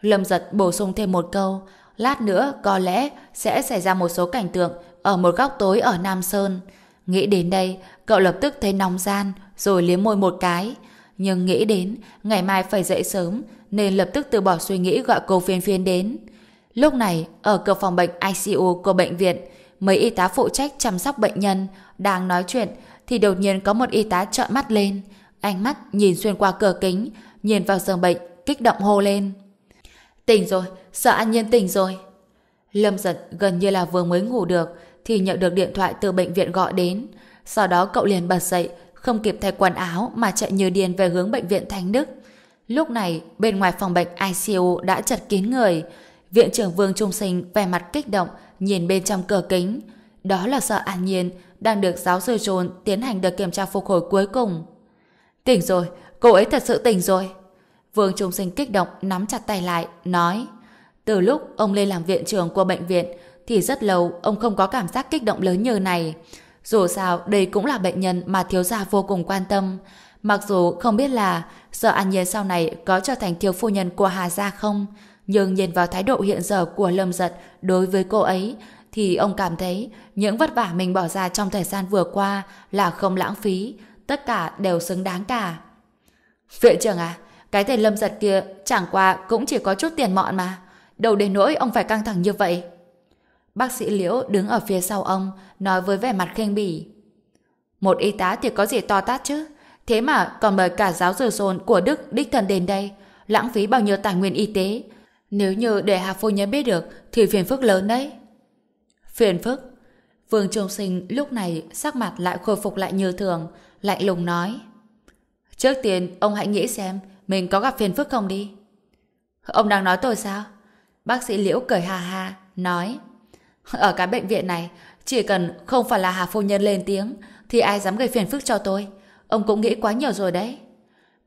Lâm giật bổ sung thêm một câu. Lát nữa có lẽ sẽ xảy ra một số cảnh tượng ở một góc tối ở Nam Sơn. Nghĩ đến đây, cậu lập tức thấy nóng gian rồi liếm môi một cái. Nhưng nghĩ đến ngày mai phải dậy sớm nên lập tức từ bỏ suy nghĩ gọi cô phiên phiên đến. Lúc này, ở cửa phòng bệnh ICU của bệnh viện, mấy y tá phụ trách chăm sóc bệnh nhân đang nói chuyện thì đột nhiên có một y tá trợn mắt lên. Ánh mắt nhìn xuyên qua cửa kính, nhìn vào giường bệnh, kích động hô lên. Tỉnh rồi, sợ an nhiên tỉnh rồi. Lâm giật gần như là vừa mới ngủ được thì nhận được điện thoại từ bệnh viện gọi đến. Sau đó cậu liền bật dậy, không kịp thay quần áo mà chạy như điên về hướng bệnh viện Thánh Đức. Lúc này, bên ngoài phòng bệnh ICU đã chật kín người. Viện trưởng Vương Trung Sinh vẻ mặt kích động, nhìn bên trong cửa kính. Đó là sợ an nhiên, đang được giáo sư trồn tiến hành đợt kiểm tra phục hồi cuối cùng. Tỉnh rồi, cô ấy thật sự tỉnh rồi. Vương Trung Sinh kích động nắm chặt tay lại, nói Từ lúc ông lên làm viện trưởng của bệnh viện thì rất lâu ông không có cảm giác kích động lớn như này. Dù sao, đây cũng là bệnh nhân mà thiếu gia vô cùng quan tâm. Mặc dù không biết là sợ An Nhiên sau này có trở thành thiếu phu nhân của Hà Gia không, nhưng nhìn vào thái độ hiện giờ của Lâm Giật đối với cô ấy, thì ông cảm thấy những vất vả mình bỏ ra trong thời gian vừa qua là không lãng phí, tất cả đều xứng đáng cả. Viện trưởng à, cái tên lâm giật kia chẳng qua cũng chỉ có chút tiền mọn mà. Đâu đến nỗi ông phải căng thẳng như vậy. Bác sĩ Liễu đứng ở phía sau ông, nói với vẻ mặt khinh bỉ. Một y tá thì có gì to tát chứ? Thế mà còn mời cả giáo sư sồn của Đức đích thân đến đây, lãng phí bao nhiêu tài nguyên y tế. Nếu như để Hà Phu Nhân biết được thì phiền phức lớn đấy. Phiền phức? Vương Trung Sinh lúc này sắc mặt lại khôi phục lại như thường, lạnh lùng nói. Trước tiên, ông hãy nghĩ xem mình có gặp phiền phức không đi. Ông đang nói tôi sao? Bác sĩ Liễu cười hà hà, nói Ở cái bệnh viện này, chỉ cần không phải là Hà Phu Nhân lên tiếng thì ai dám gây phiền phức cho tôi. Ông cũng nghĩ quá nhiều rồi đấy.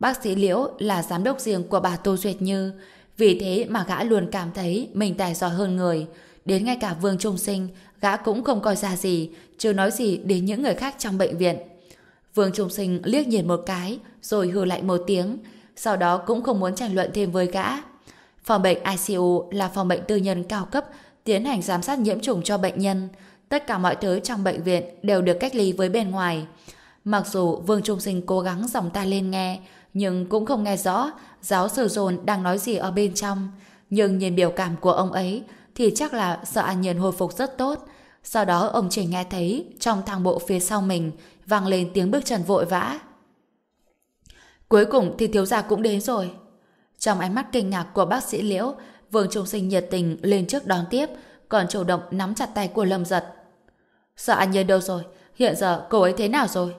Bác sĩ Liễu là giám đốc riêng của bà Tô Duyệt Như, vì thế mà gã luôn cảm thấy mình tài giỏi hơn người. Đến ngay cả Vương Trung Sinh, gã cũng không coi ra gì, chưa nói gì đến những người khác trong bệnh viện. Vương Trung Sinh liếc nhìn một cái, rồi hừ lạnh một tiếng, sau đó cũng không muốn tranh luận thêm với gã. Phòng bệnh ICU là phòng bệnh tư nhân cao cấp, tiến hành giám sát nhiễm trùng cho bệnh nhân. Tất cả mọi thứ trong bệnh viện đều được cách ly với bên ngoài. Mặc dù Vương Trung Sinh cố gắng dòng tai lên nghe, nhưng cũng không nghe rõ giáo sư Dồn đang nói gì ở bên trong. Nhưng nhìn biểu cảm của ông ấy thì chắc là sợ An Nhiên hồi phục rất tốt. Sau đó ông chỉ nghe thấy trong thang bộ phía sau mình vang lên tiếng bước chân vội vã. Cuối cùng thì thiếu gia cũng đến rồi. Trong ánh mắt kinh ngạc của bác sĩ Liễu, Vương Trung Sinh nhiệt tình lên trước đón tiếp, còn chủ động nắm chặt tay của Lâm Giật. Sợ An nhân đâu rồi? Hiện giờ cô ấy thế nào rồi?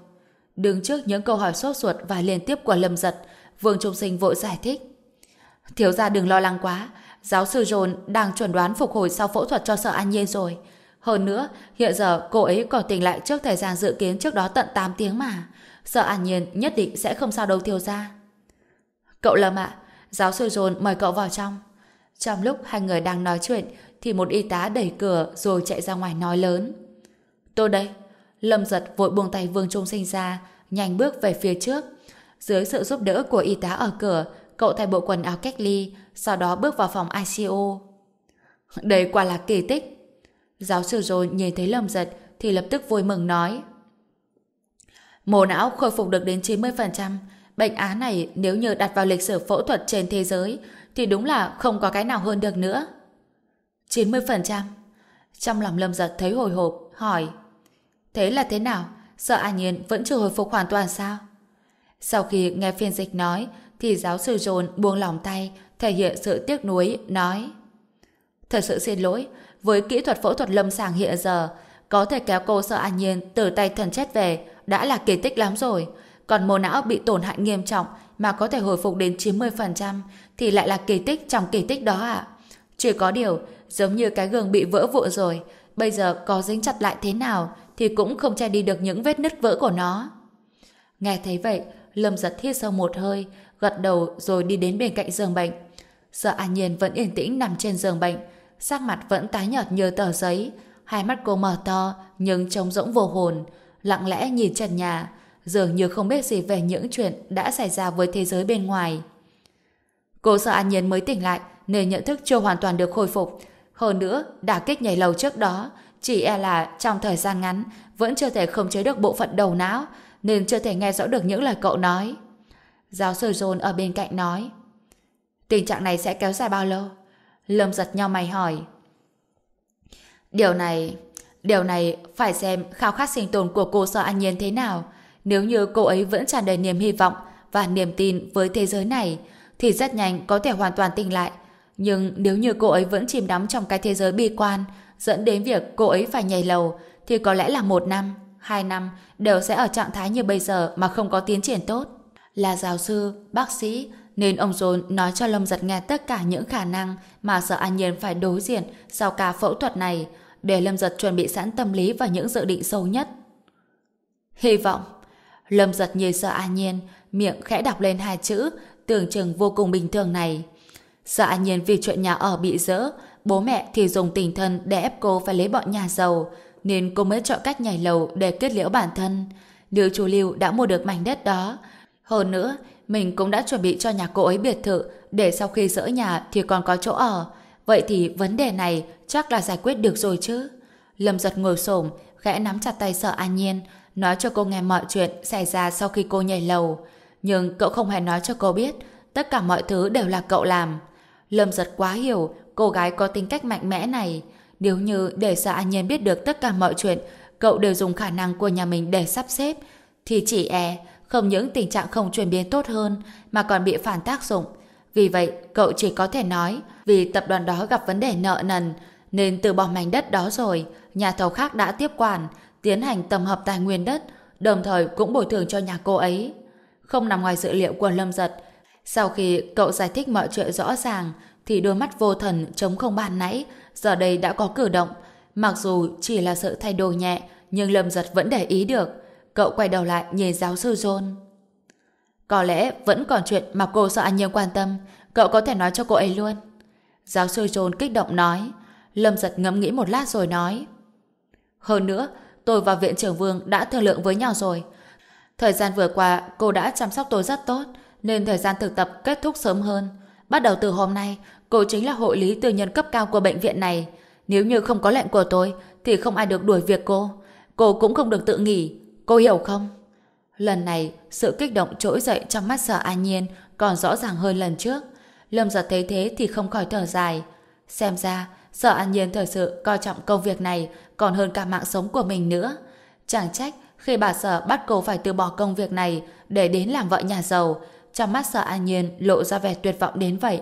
Đứng trước những câu hỏi sốt ruột và liên tiếp của Lâm Giật, Vương Trung Sinh vội giải thích. Thiếu gia đừng lo lắng quá, giáo sư John đang chuẩn đoán phục hồi sau phẫu thuật cho sợ An Nhiên rồi. Hơn nữa, hiện giờ cô ấy còn tỉnh lại trước thời gian dự kiến trước đó tận 8 tiếng mà. Sợ An Nhiên nhất định sẽ không sao đâu thiếu gia. Cậu Lâm ạ, giáo sư John mời cậu vào trong. Trong lúc hai người đang nói chuyện, thì một y tá đẩy cửa rồi chạy ra ngoài nói lớn. Tôi đây. Lâm giật vội buông tay Vương Trung Sinh ra, nhanh bước về phía trước. Dưới sự giúp đỡ của y tá ở cửa, cậu thay bộ quần áo cách ly, sau đó bước vào phòng ICU. Đây quả là kỳ tích. Giáo sư rồi nhìn thấy Lâm giật thì lập tức vui mừng nói. Mổ não khôi phục được đến 90%. Bệnh án này nếu như đặt vào lịch sử phẫu thuật trên thế giới thì đúng là không có cái nào hơn được nữa. 90%. Trong lòng Lâm giật thấy hồi hộp, hỏi Thế là thế nào? Sợ An Nhiên vẫn chưa hồi phục hoàn toàn sao? Sau khi nghe phiên dịch nói, thì giáo sư John buông lòng tay, thể hiện sự tiếc nuối, nói Thật sự xin lỗi, với kỹ thuật phẫu thuật lâm sàng hiện giờ, có thể kéo cô Sợ An Nhiên từ tay thần chết về đã là kỳ tích lắm rồi. Còn mô não bị tổn hại nghiêm trọng mà có thể hồi phục đến 90% thì lại là kỳ tích trong kỳ tích đó ạ. Chỉ có điều, giống như cái gương bị vỡ vụn rồi, bây giờ có dính chặt lại thế nào thì cũng không che đi được những vết nứt vỡ của nó. Nghe thấy vậy, Lâm giật hít sâu một hơi, gật đầu rồi đi đến bên cạnh giường bệnh. Sợ An Nhiên vẫn yên tĩnh nằm trên giường bệnh, sắc mặt vẫn tái nhợt như tờ giấy, hai mắt cô mở to nhưng trông rỗng vô hồn, lặng lẽ nhìn trần nhà, dường như không biết gì về những chuyện đã xảy ra với thế giới bên ngoài. Cô sợ An Nhiên mới tỉnh lại nên nhận thức chưa hoàn toàn được khôi phục. Hơn nữa, đả kích nhảy lầu trước đó chỉ e là trong thời gian ngắn vẫn chưa thể khống chế được bộ phận đầu não nên chưa thể nghe rõ được những lời cậu nói. Giáo sư John ở bên cạnh nói Tình trạng này sẽ kéo dài bao lâu? Lâm giật nhau mày hỏi Điều này... Điều này phải xem khao khát sinh tồn của cô Sở An Nhiên thế nào. Nếu như cô ấy vẫn tràn đầy niềm hy vọng và niềm tin với thế giới này, thì rất nhanh có thể hoàn toàn tỉnh lại. Nhưng nếu như cô ấy vẫn chìm đắm trong cái thế giới bi quan, dẫn đến việc cô ấy phải nhảy lầu, thì có lẽ là một năm, hai năm đều sẽ ở trạng thái như bây giờ mà không có tiến triển tốt. Là giáo sư, bác sĩ, nên ông John nói cho Lâm Giật nghe tất cả những khả năng mà Sở An Nhiên phải đối diện sau ca phẫu thuật này, để Lâm Giật chuẩn bị sẵn tâm lý và những dự định sâu nhất. Hy vọng. Lâm Giật nhìn sợ An Nhiên, miệng khẽ đọc lên hai chữ, tưởng chừng vô cùng bình thường này. Sợ An Nhiên vì chuyện nhà ở bị dỡ, bố mẹ thì dùng tình thân để ép cô phải lấy bọn nhà giàu, nên cô mới chọn cách nhảy lầu để kết liễu bản thân. Điều chủ Lưu đã mua được mảnh đất đó, hơn nữa, mình cũng đã chuẩn bị cho nhà cô ấy biệt thự để sau khi dỡ nhà thì còn có chỗ ở. Vậy thì vấn đề này chắc là giải quyết được rồi chứ. Lâm giật ngồi xổm khẽ nắm chặt tay sợ an nhiên, nói cho cô nghe mọi chuyện xảy ra sau khi cô nhảy lầu. Nhưng cậu không hề nói cho cô biết, tất cả mọi thứ đều là cậu làm. Lâm giật quá hiểu cô gái có tính cách mạnh mẽ này. Nếu như để sợ an nhiên biết được tất cả mọi chuyện, cậu đều dùng khả năng của nhà mình để sắp xếp, thì chỉ e không những tình trạng không chuyển biến tốt hơn mà còn bị phản tác dụng. Vì vậy, cậu chỉ có thể nói vì tập đoàn đó gặp vấn đề nợ nần nên từ bỏ mảnh đất đó rồi, nhà thầu khác đã tiếp quản, tiến hành tổng hợp tài nguyên đất, đồng thời cũng bồi thường cho nhà cô ấy. Không nằm ngoài dự liệu của Lâm Giật, sau khi cậu giải thích mọi chuyện rõ ràng, thì đôi mắt vô thần chống không bàn nãy, giờ đây đã có cử động. Mặc dù chỉ là sự thay đổi nhẹ, nhưng Lâm Giật vẫn để ý được. Cậu quay đầu lại nhìn giáo sư John. Có lẽ vẫn còn chuyện mà cô sợ anh Nhiên quan tâm, cậu có thể nói cho cô ấy luôn. Giáo sư John kích động nói. Lâm giật ngẫm nghĩ một lát rồi nói. Hơn nữa, tôi và viện trưởng Vương đã thương lượng với nhau rồi. Thời gian vừa qua, cô đã chăm sóc tôi rất tốt, nên thời gian thực tập kết thúc sớm hơn. Bắt đầu từ hôm nay, cô chính là hội lý tư nhân cấp cao của bệnh viện này. Nếu như không có lệnh của tôi, thì không ai được đuổi việc cô. Cô cũng không được tự nghỉ. Cô hiểu không? Lần này, sự kích động trỗi dậy trong mắt sở an nhiên còn rõ ràng hơn lần trước. Lâm giật thấy thế thì không khỏi thở dài. Xem ra, Sở An Nhiên thật sự coi trọng công việc này còn hơn cả mạng sống của mình nữa. Chẳng trách khi bà Sở bắt cô phải từ bỏ công việc này để đến làm vợ nhà giàu, trong mắt Sở An Nhiên lộ ra vẻ tuyệt vọng đến vậy.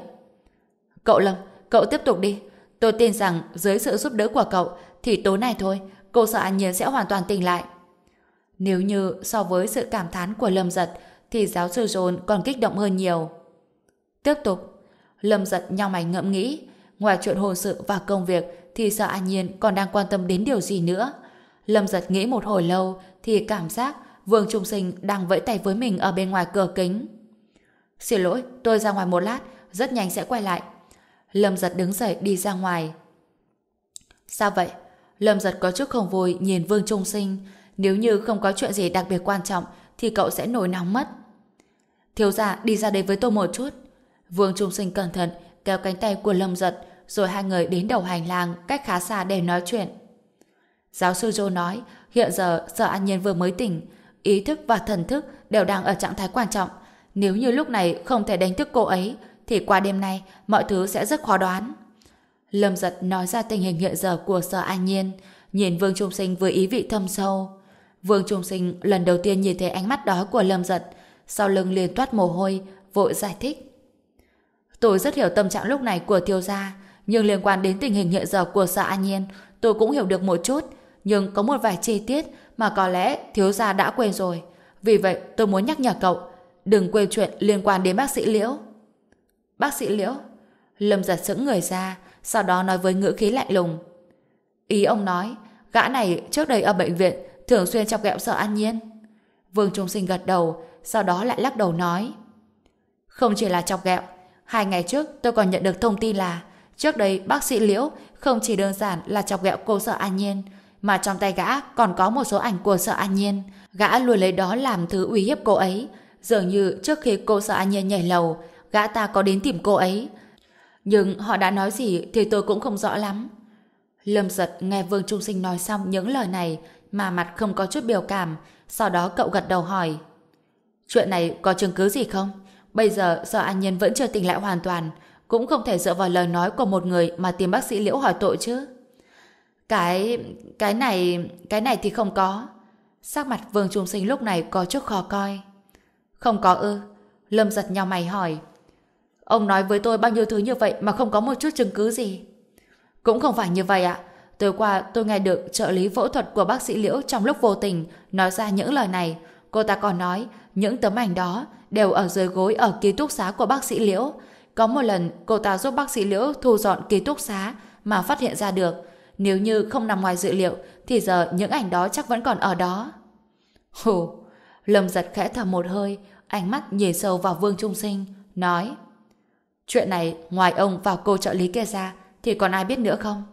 Cậu Lâm, cậu tiếp tục đi. Tôi tin rằng dưới sự giúp đỡ của cậu thì tối nay thôi, cô Sở An Nhiên sẽ hoàn toàn tỉnh lại. Nếu như so với sự cảm thán của Lâm Giật thì giáo sư John còn kích động hơn nhiều. Tiếp tục, Lâm Giật nhau mày ngẫm nghĩ Ngoài chuyện hôn sự và công việc thì sợ An Nhiên còn đang quan tâm đến điều gì nữa. Lâm giật nghĩ một hồi lâu thì cảm giác Vương Trung Sinh đang vẫy tay với mình ở bên ngoài cửa kính. Xin lỗi, tôi ra ngoài một lát, rất nhanh sẽ quay lại. Lâm giật đứng dậy đi ra ngoài. Sao vậy? Lâm giật có chút không vui nhìn Vương Trung Sinh. Nếu như không có chuyện gì đặc biệt quan trọng thì cậu sẽ nổi nóng mất. Thiếu gia đi ra đây với tôi một chút. Vương Trung Sinh cẩn thận kéo cánh tay của Lâm giật rồi hai người đến đầu hành lang cách khá xa để nói chuyện. Giáo sư Joe nói, hiện giờ Sở An Nhiên vừa mới tỉnh, ý thức và thần thức đều đang ở trạng thái quan trọng. Nếu như lúc này không thể đánh thức cô ấy, thì qua đêm nay mọi thứ sẽ rất khó đoán. Lâm giật nói ra tình hình hiện giờ của Sở An Nhiên, nhìn Vương Trung Sinh với ý vị thâm sâu. Vương Trung Sinh lần đầu tiên nhìn thấy ánh mắt đó của Lâm giật, sau lưng liền toát mồ hôi, vội giải thích. Tôi rất hiểu tâm trạng lúc này của thiếu gia, nhưng liên quan đến tình hình hiện giờ của xã An Nhiên, tôi cũng hiểu được một chút, nhưng có một vài chi tiết mà có lẽ thiếu gia đã quên rồi. Vì vậy, tôi muốn nhắc nhở cậu, đừng quên chuyện liên quan đến bác sĩ Liễu. Bác sĩ Liễu? Lâm giật sững người ra, sau đó nói với ngữ khí lạnh lùng. Ý ông nói, gã này trước đây ở bệnh viện thường xuyên chọc ghẹo sợ an nhiên. Vương Trung Sinh gật đầu, sau đó lại lắc đầu nói. Không chỉ là chọc ghẹo, hai ngày trước tôi còn nhận được thông tin là Trước đây bác sĩ Liễu không chỉ đơn giản là chọc ghẹo cô sợ An Nhiên, mà trong tay gã còn có một số ảnh của sợ An Nhiên. Gã luôn lấy đó làm thứ uy hiếp cô ấy. Dường như trước khi cô sợ An Nhiên nhảy lầu, gã ta có đến tìm cô ấy. Nhưng họ đã nói gì thì tôi cũng không rõ lắm. Lâm giật nghe Vương Trung Sinh nói xong những lời này mà mặt không có chút biểu cảm, sau đó cậu gật đầu hỏi. Chuyện này có chứng cứ gì không? Bây giờ do An Nhiên vẫn chưa tỉnh lại hoàn toàn, cũng không thể dựa vào lời nói của một người mà tìm bác sĩ Liễu hỏi tội chứ. Cái... cái này... cái này thì không có. Sắc mặt Vương Trung Sinh lúc này có chút khó coi. Không có ư. Lâm giật nhau mày hỏi. Ông nói với tôi bao nhiêu thứ như vậy mà không có một chút chứng cứ gì. Cũng không phải như vậy ạ. Tối qua tôi nghe được trợ lý phẫu thuật của bác sĩ Liễu trong lúc vô tình nói ra những lời này. Cô ta còn nói, những tấm ảnh đó đều ở dưới gối ở ký túc xá của bác sĩ Liễu. Có một lần, cô ta giúp bác sĩ Liễu thu dọn ký túc xá mà phát hiện ra được. Nếu như không nằm ngoài dự liệu, thì giờ những ảnh đó chắc vẫn còn ở đó. Hù! Lâm giật khẽ thở một hơi, ánh mắt nhìn sâu vào Vương Trung Sinh, nói, Chuyện này ngoài ông và cô trợ lý kia ra, thì còn ai biết nữa không?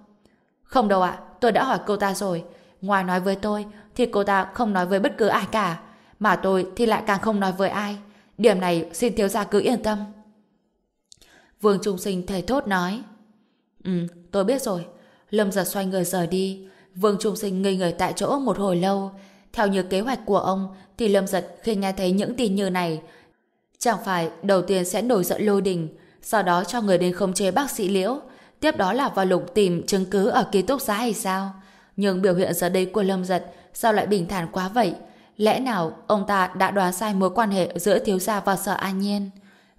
Không đâu ạ, tôi đã hỏi cô ta rồi. Ngoài nói với tôi thì cô ta không nói với bất cứ ai cả. Mà tôi thì lại càng không nói với ai. Điểm này xin thiếu gia cứ yên tâm. Vương Trung Sinh thề thốt nói. Ừ, tôi biết rồi. Lâm giật xoay người rời đi. Vương Trung Sinh ngây người tại chỗ một hồi lâu. Theo như kế hoạch của ông, thì Lâm Giật khi nghe thấy những tin như này, chẳng phải đầu tiên sẽ nổi giận lôi đình, sau đó cho người đến khống chế bác sĩ Liễu, tiếp đó là vào lục tìm chứng cứ ở ký túc xá hay sao? Nhưng biểu hiện giờ đây của Lâm Giật sao lại bình thản quá vậy? Lẽ nào ông ta đã đoán sai mối quan hệ giữa thiếu gia và sở an nhiên?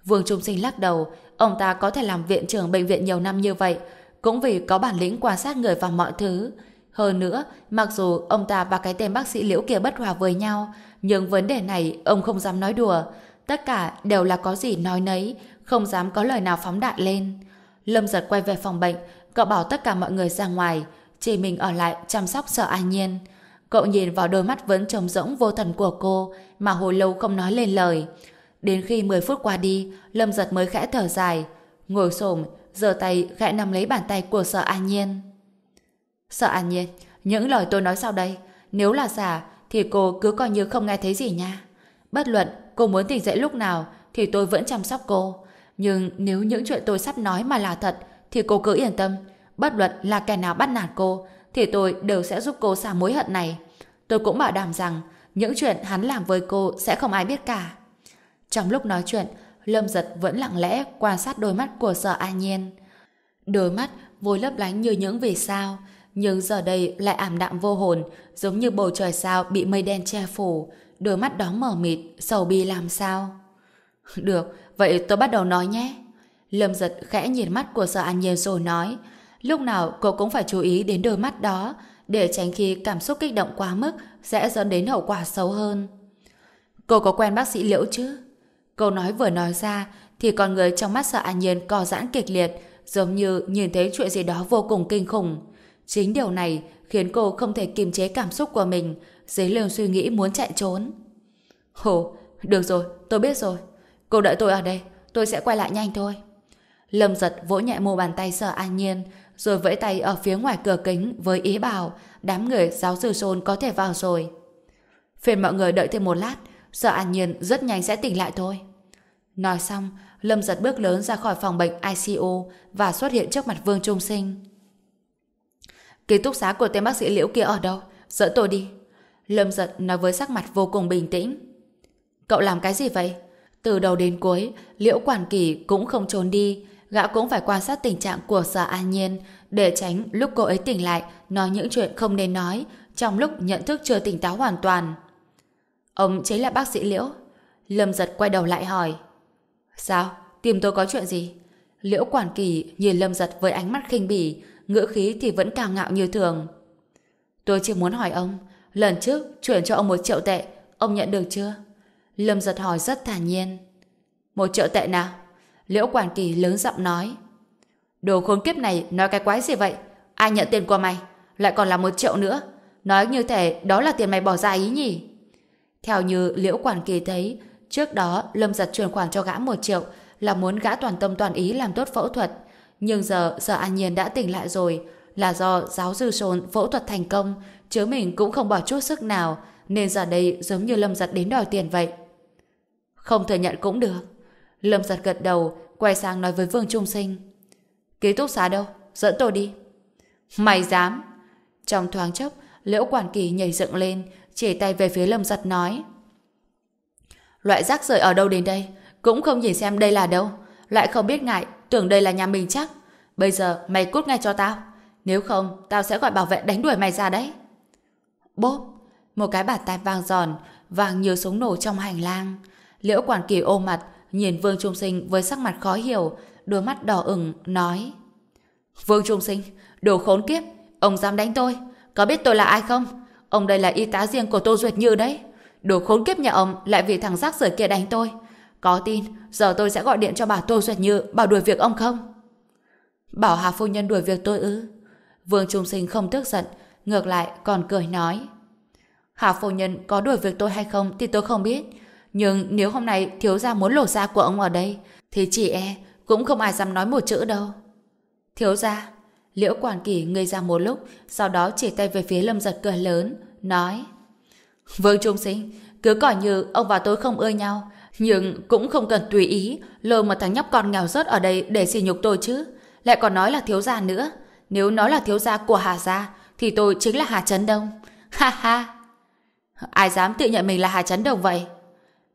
Vương Trung Sinh lắc đầu, ông ta có thể làm viện trưởng bệnh viện nhiều năm như vậy, cũng vì có bản lĩnh quan sát người và mọi thứ. Hơn nữa, mặc dù ông ta và cái tên bác sĩ liễu kia bất hòa với nhau, nhưng vấn đề này ông không dám nói đùa. Tất cả đều là có gì nói nấy, không dám có lời nào phóng đại lên. Lâm giật quay về phòng bệnh, cậu bảo tất cả mọi người ra ngoài, chỉ mình ở lại chăm sóc sợ an nhiên. Cậu nhìn vào đôi mắt vẫn trống rỗng vô thần của cô, mà hồi lâu không nói lên lời. Đến khi 10 phút qua đi, Lâm giật mới khẽ thở dài, ngồi xổm giơ tay khẽ nắm lấy bàn tay của sợ an nhiên. Sợ an nhiên, những lời tôi nói sau đây, nếu là giả, thì cô cứ coi như không nghe thấy gì nha. Bất luận cô muốn tỉnh dậy lúc nào, thì tôi vẫn chăm sóc cô. Nhưng nếu những chuyện tôi sắp nói mà là thật, thì cô cứ yên tâm. Bất luận là kẻ nào bắt nạt cô, thì tôi đều sẽ giúp cô xả mối hận này. Tôi cũng bảo đảm rằng, những chuyện hắn làm với cô sẽ không ai biết cả. Trong lúc nói chuyện, Lâm Giật vẫn lặng lẽ quan sát đôi mắt của sở an nhiên. Đôi mắt vôi lấp lánh như những vì sao, nhưng giờ đây lại ảm đạm vô hồn, giống như bầu trời sao bị mây đen che phủ, đôi mắt đó mở mịt, sầu bi làm sao. Được, vậy tôi bắt đầu nói nhé. Lâm giật khẽ nhìn mắt của sợ an nhiên rồi nói, lúc nào cô cũng phải chú ý đến đôi mắt đó, để tránh khi cảm xúc kích động quá mức sẽ dẫn đến hậu quả xấu hơn. Cô có quen bác sĩ Liễu chứ? Câu nói vừa nói ra thì con người trong mắt sợ an nhiên co giãn kịch liệt, giống như nhìn thấy chuyện gì đó vô cùng kinh khủng. Chính điều này khiến cô không thể kiềm chế cảm xúc của mình, dấy lên suy nghĩ muốn chạy trốn. Hồ, được rồi, tôi biết rồi. Cô đợi tôi ở đây, tôi sẽ quay lại nhanh thôi. Lâm giật vỗ nhẹ mô bàn tay sợ an nhiên, rồi vẫy tay ở phía ngoài cửa kính với ý bảo đám người giáo sư Sôn có thể vào rồi. Phiền mọi người đợi thêm một lát, sợ an nhiên rất nhanh sẽ tỉnh lại thôi. Nói xong, Lâm giật bước lớn ra khỏi phòng bệnh ICU và xuất hiện trước mặt Vương Trung Sinh. Ký túc xá của tên bác sĩ Liễu kia ở đâu? Dẫn tôi đi. Lâm giật nói với sắc mặt vô cùng bình tĩnh. Cậu làm cái gì vậy? Từ đầu đến cuối, Liễu Quản Kỳ cũng không trốn đi. Gã cũng phải quan sát tình trạng của sở an nhiên để tránh lúc cô ấy tỉnh lại nói những chuyện không nên nói trong lúc nhận thức chưa tỉnh táo hoàn toàn. Ông chính là bác sĩ Liễu. Lâm giật quay đầu lại hỏi. Sao? Tìm tôi có chuyện gì? Liễu Quản Kỳ nhìn Lâm giật với ánh mắt khinh bỉ, ngữ khí thì vẫn cao ngạo như thường. Tôi chỉ muốn hỏi ông, lần trước chuyển cho ông một triệu tệ, ông nhận được chưa? Lâm giật hỏi rất thản nhiên. Một triệu tệ nào? Liễu Quản Kỳ lớn giọng nói. Đồ khốn kiếp này nói cái quái gì vậy? Ai nhận tiền của mày? Lại còn là một triệu nữa. Nói như thể đó là tiền mày bỏ ra ý nhỉ? Theo như Liễu Quản Kỳ thấy, trước đó Lâm giật chuyển khoản cho gã một triệu là muốn gã toàn tâm toàn ý làm tốt phẫu thuật. Nhưng giờ giờ An Nhiên đã tỉnh lại rồi, là do giáo sư Sồn phẫu thuật thành công, chứ mình cũng không bỏ chút sức nào, nên giờ đây giống như Lâm giật đến đòi tiền vậy. Không thừa nhận cũng được. Lâm giật gật đầu, quay sang nói với Vương Trung Sinh. Ký túc xá đâu? Dẫn tôi đi. Mày dám? Trong thoáng chốc, Liễu Quản Kỳ nhảy dựng lên, chỉ tay về phía Lâm giật nói. Loại rác rưởi ở đâu đến đây? Cũng không nhìn xem đây là đâu. Lại không biết ngại, tưởng đây là nhà mình chắc. Bây giờ mày cút ngay cho tao. Nếu không, tao sẽ gọi bảo vệ đánh đuổi mày ra đấy. Bốp! Một cái bạt tai vang giòn, vàng nhiều súng nổ trong hành lang. Liễu Quản Kỳ ôm mặt, nhìn Vương Trung Sinh với sắc mặt khó hiểu, đôi mắt đỏ ửng nói: "Vương Trung Sinh, đồ khốn kiếp, ông dám đánh tôi, có biết tôi là ai không? Ông đây là y tá riêng của Tô Duyệt Như đấy. Đồ khốn kiếp nhà ông lại vì thằng rác rưởi kia đánh tôi. Có tin, giờ tôi sẽ gọi điện cho bà Tô Duyệt Như bảo đuổi việc ông không?" Bảo Hà phu nhân đuổi việc tôi ư? Vương Trung Sinh không tức giận, ngược lại còn cười nói: Hà phu nhân có đuổi việc tôi hay không thì tôi không biết, nhưng nếu hôm nay thiếu gia muốn lột da của ông ở đây, thì chỉ e cũng không ai dám nói một chữ đâu. Thiếu gia, liễu quản kỳ ngây ra một lúc, sau đó chỉ tay về phía lâm giật cười lớn, nói Vương Trung Sinh, cứ coi như ông và tôi không ưa nhau, nhưng cũng không cần tùy ý lôi một thằng nhóc con nghèo rớt ở đây để xỉ nhục tôi chứ. Lại còn nói là thiếu gia nữa. Nếu nói là thiếu gia của Hà Gia, thì tôi chính là Hà Trấn Đông. Ha ha! Ai dám tự nhận mình là Hà Trấn Đông vậy?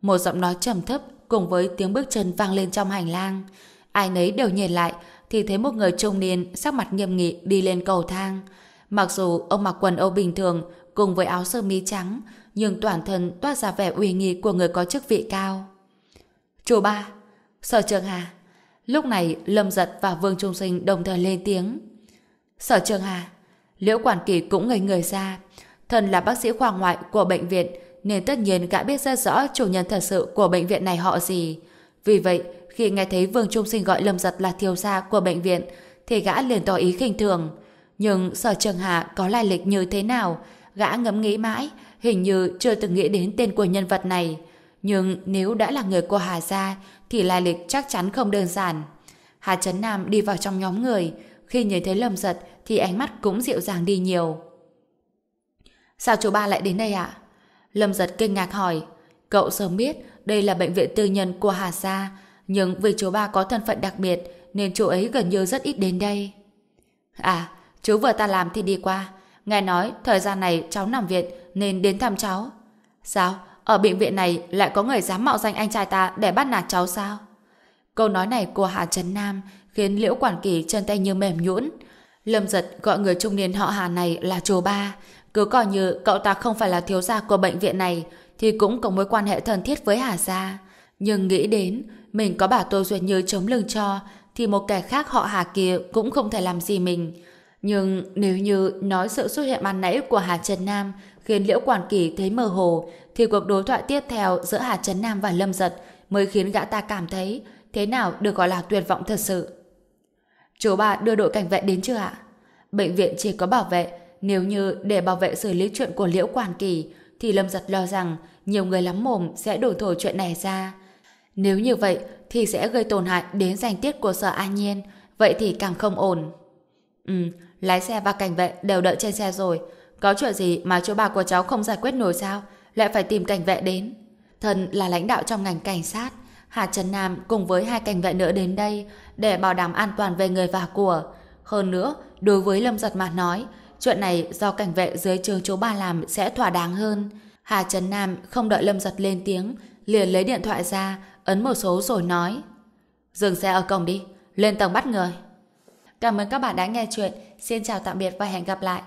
Một giọng nói trầm thấp cùng với tiếng bước chân vang lên trong hành lang. Ai nấy đều nhìn lại thì thấy một người trung niên sắc mặt nghiêm nghị đi lên cầu thang. Mặc dù ông mặc quần âu bình thường cùng với áo sơ mi trắng nhưng toàn thân toát ra vẻ uy nghi của người có chức vị cao. Chú ba, Sở Trường Hà. Lúc này Lâm Giật và Vương Trung Sinh đồng thời lên tiếng. Sở Trường Hà, Liễu Quản Kỳ cũng ngây người ra. Thần là bác sĩ khoa ngoại của bệnh viện nên tất nhiên gã biết rất rõ chủ nhân thật sự của bệnh viện này họ gì. Vì vậy, khi nghe thấy Vương Trung Sinh gọi Lâm Giật là thiếu gia của bệnh viện, thì gã liền tỏ ý khinh thường. Nhưng Sở Trường Hà có lai lịch như thế nào? Gã ngẫm nghĩ mãi, hình như chưa từng nghĩ đến tên của nhân vật này. Nhưng nếu đã là người của Hà Gia, thì lai lịch chắc chắn không đơn giản. Hà Trấn Nam đi vào trong nhóm người, khi nhìn thấy Lâm Giật thì ánh mắt cũng dịu dàng đi nhiều. Sao chú ba lại đến đây ạ? Lâm Giật kinh ngạc hỏi. Cậu sớm biết đây là bệnh viện tư nhân của Hà Sa, nhưng vì chú ba có thân phận đặc biệt nên chú ấy gần như rất ít đến đây. À, chú vừa ta làm thì đi qua. Nghe nói thời gian này cháu nằm viện nên đến thăm cháu. Sao? Ở bệnh viện này lại có người dám mạo danh anh trai ta để bắt nạt cháu sao? Câu nói này của Hà Trấn Nam khiến Liễu Quản Kỳ chân tay như mềm nhũn. Lâm giật gọi người trung niên họ Hà này là chú ba. Cứ coi như cậu ta không phải là thiếu gia của bệnh viện này thì cũng có mối quan hệ thân thiết với Hà Gia. Nhưng nghĩ đến mình có bà Tô Duyệt Như chống lưng cho thì một kẻ khác họ Hà kia cũng không thể làm gì mình. Nhưng nếu như nói sự xuất hiện ban nãy của Hà Trần Nam khiến Liễu Quản Kỳ thấy mơ hồ thì cuộc đối thoại tiếp theo giữa Hà Trấn Nam và Lâm Giật mới khiến gã ta cảm thấy thế nào được gọi là tuyệt vọng thật sự. Chú bà đưa đội cảnh vệ đến chưa ạ? Bệnh viện chỉ có bảo vệ, nếu như để bảo vệ xử lý chuyện của Liễu Quản Kỳ, thì Lâm Giật lo rằng nhiều người lắm mồm sẽ đổ thổi chuyện này ra. Nếu như vậy, thì sẽ gây tổn hại đến danh tiết của sở an nhiên, vậy thì càng không ổn. Ừ, lái xe và cảnh vệ đều đợi trên xe rồi. Có chuyện gì mà chỗ bà của cháu không giải quyết nổi sao? Lại phải tìm cảnh vệ đến. Thần là lãnh đạo trong ngành cảnh sát, Hà Trần Nam cùng với hai cảnh vệ nữa đến đây để bảo đảm an toàn về người và của. Hơn nữa, đối với Lâm Giật mà nói, chuyện này do cảnh vệ dưới trường chú ba làm sẽ thỏa đáng hơn. Hà Trần Nam không đợi Lâm Giật lên tiếng, liền lấy điện thoại ra, ấn một số rồi nói. Dừng xe ở cổng đi, lên tầng bắt người. Cảm ơn các bạn đã nghe chuyện. Xin chào tạm biệt và hẹn gặp lại.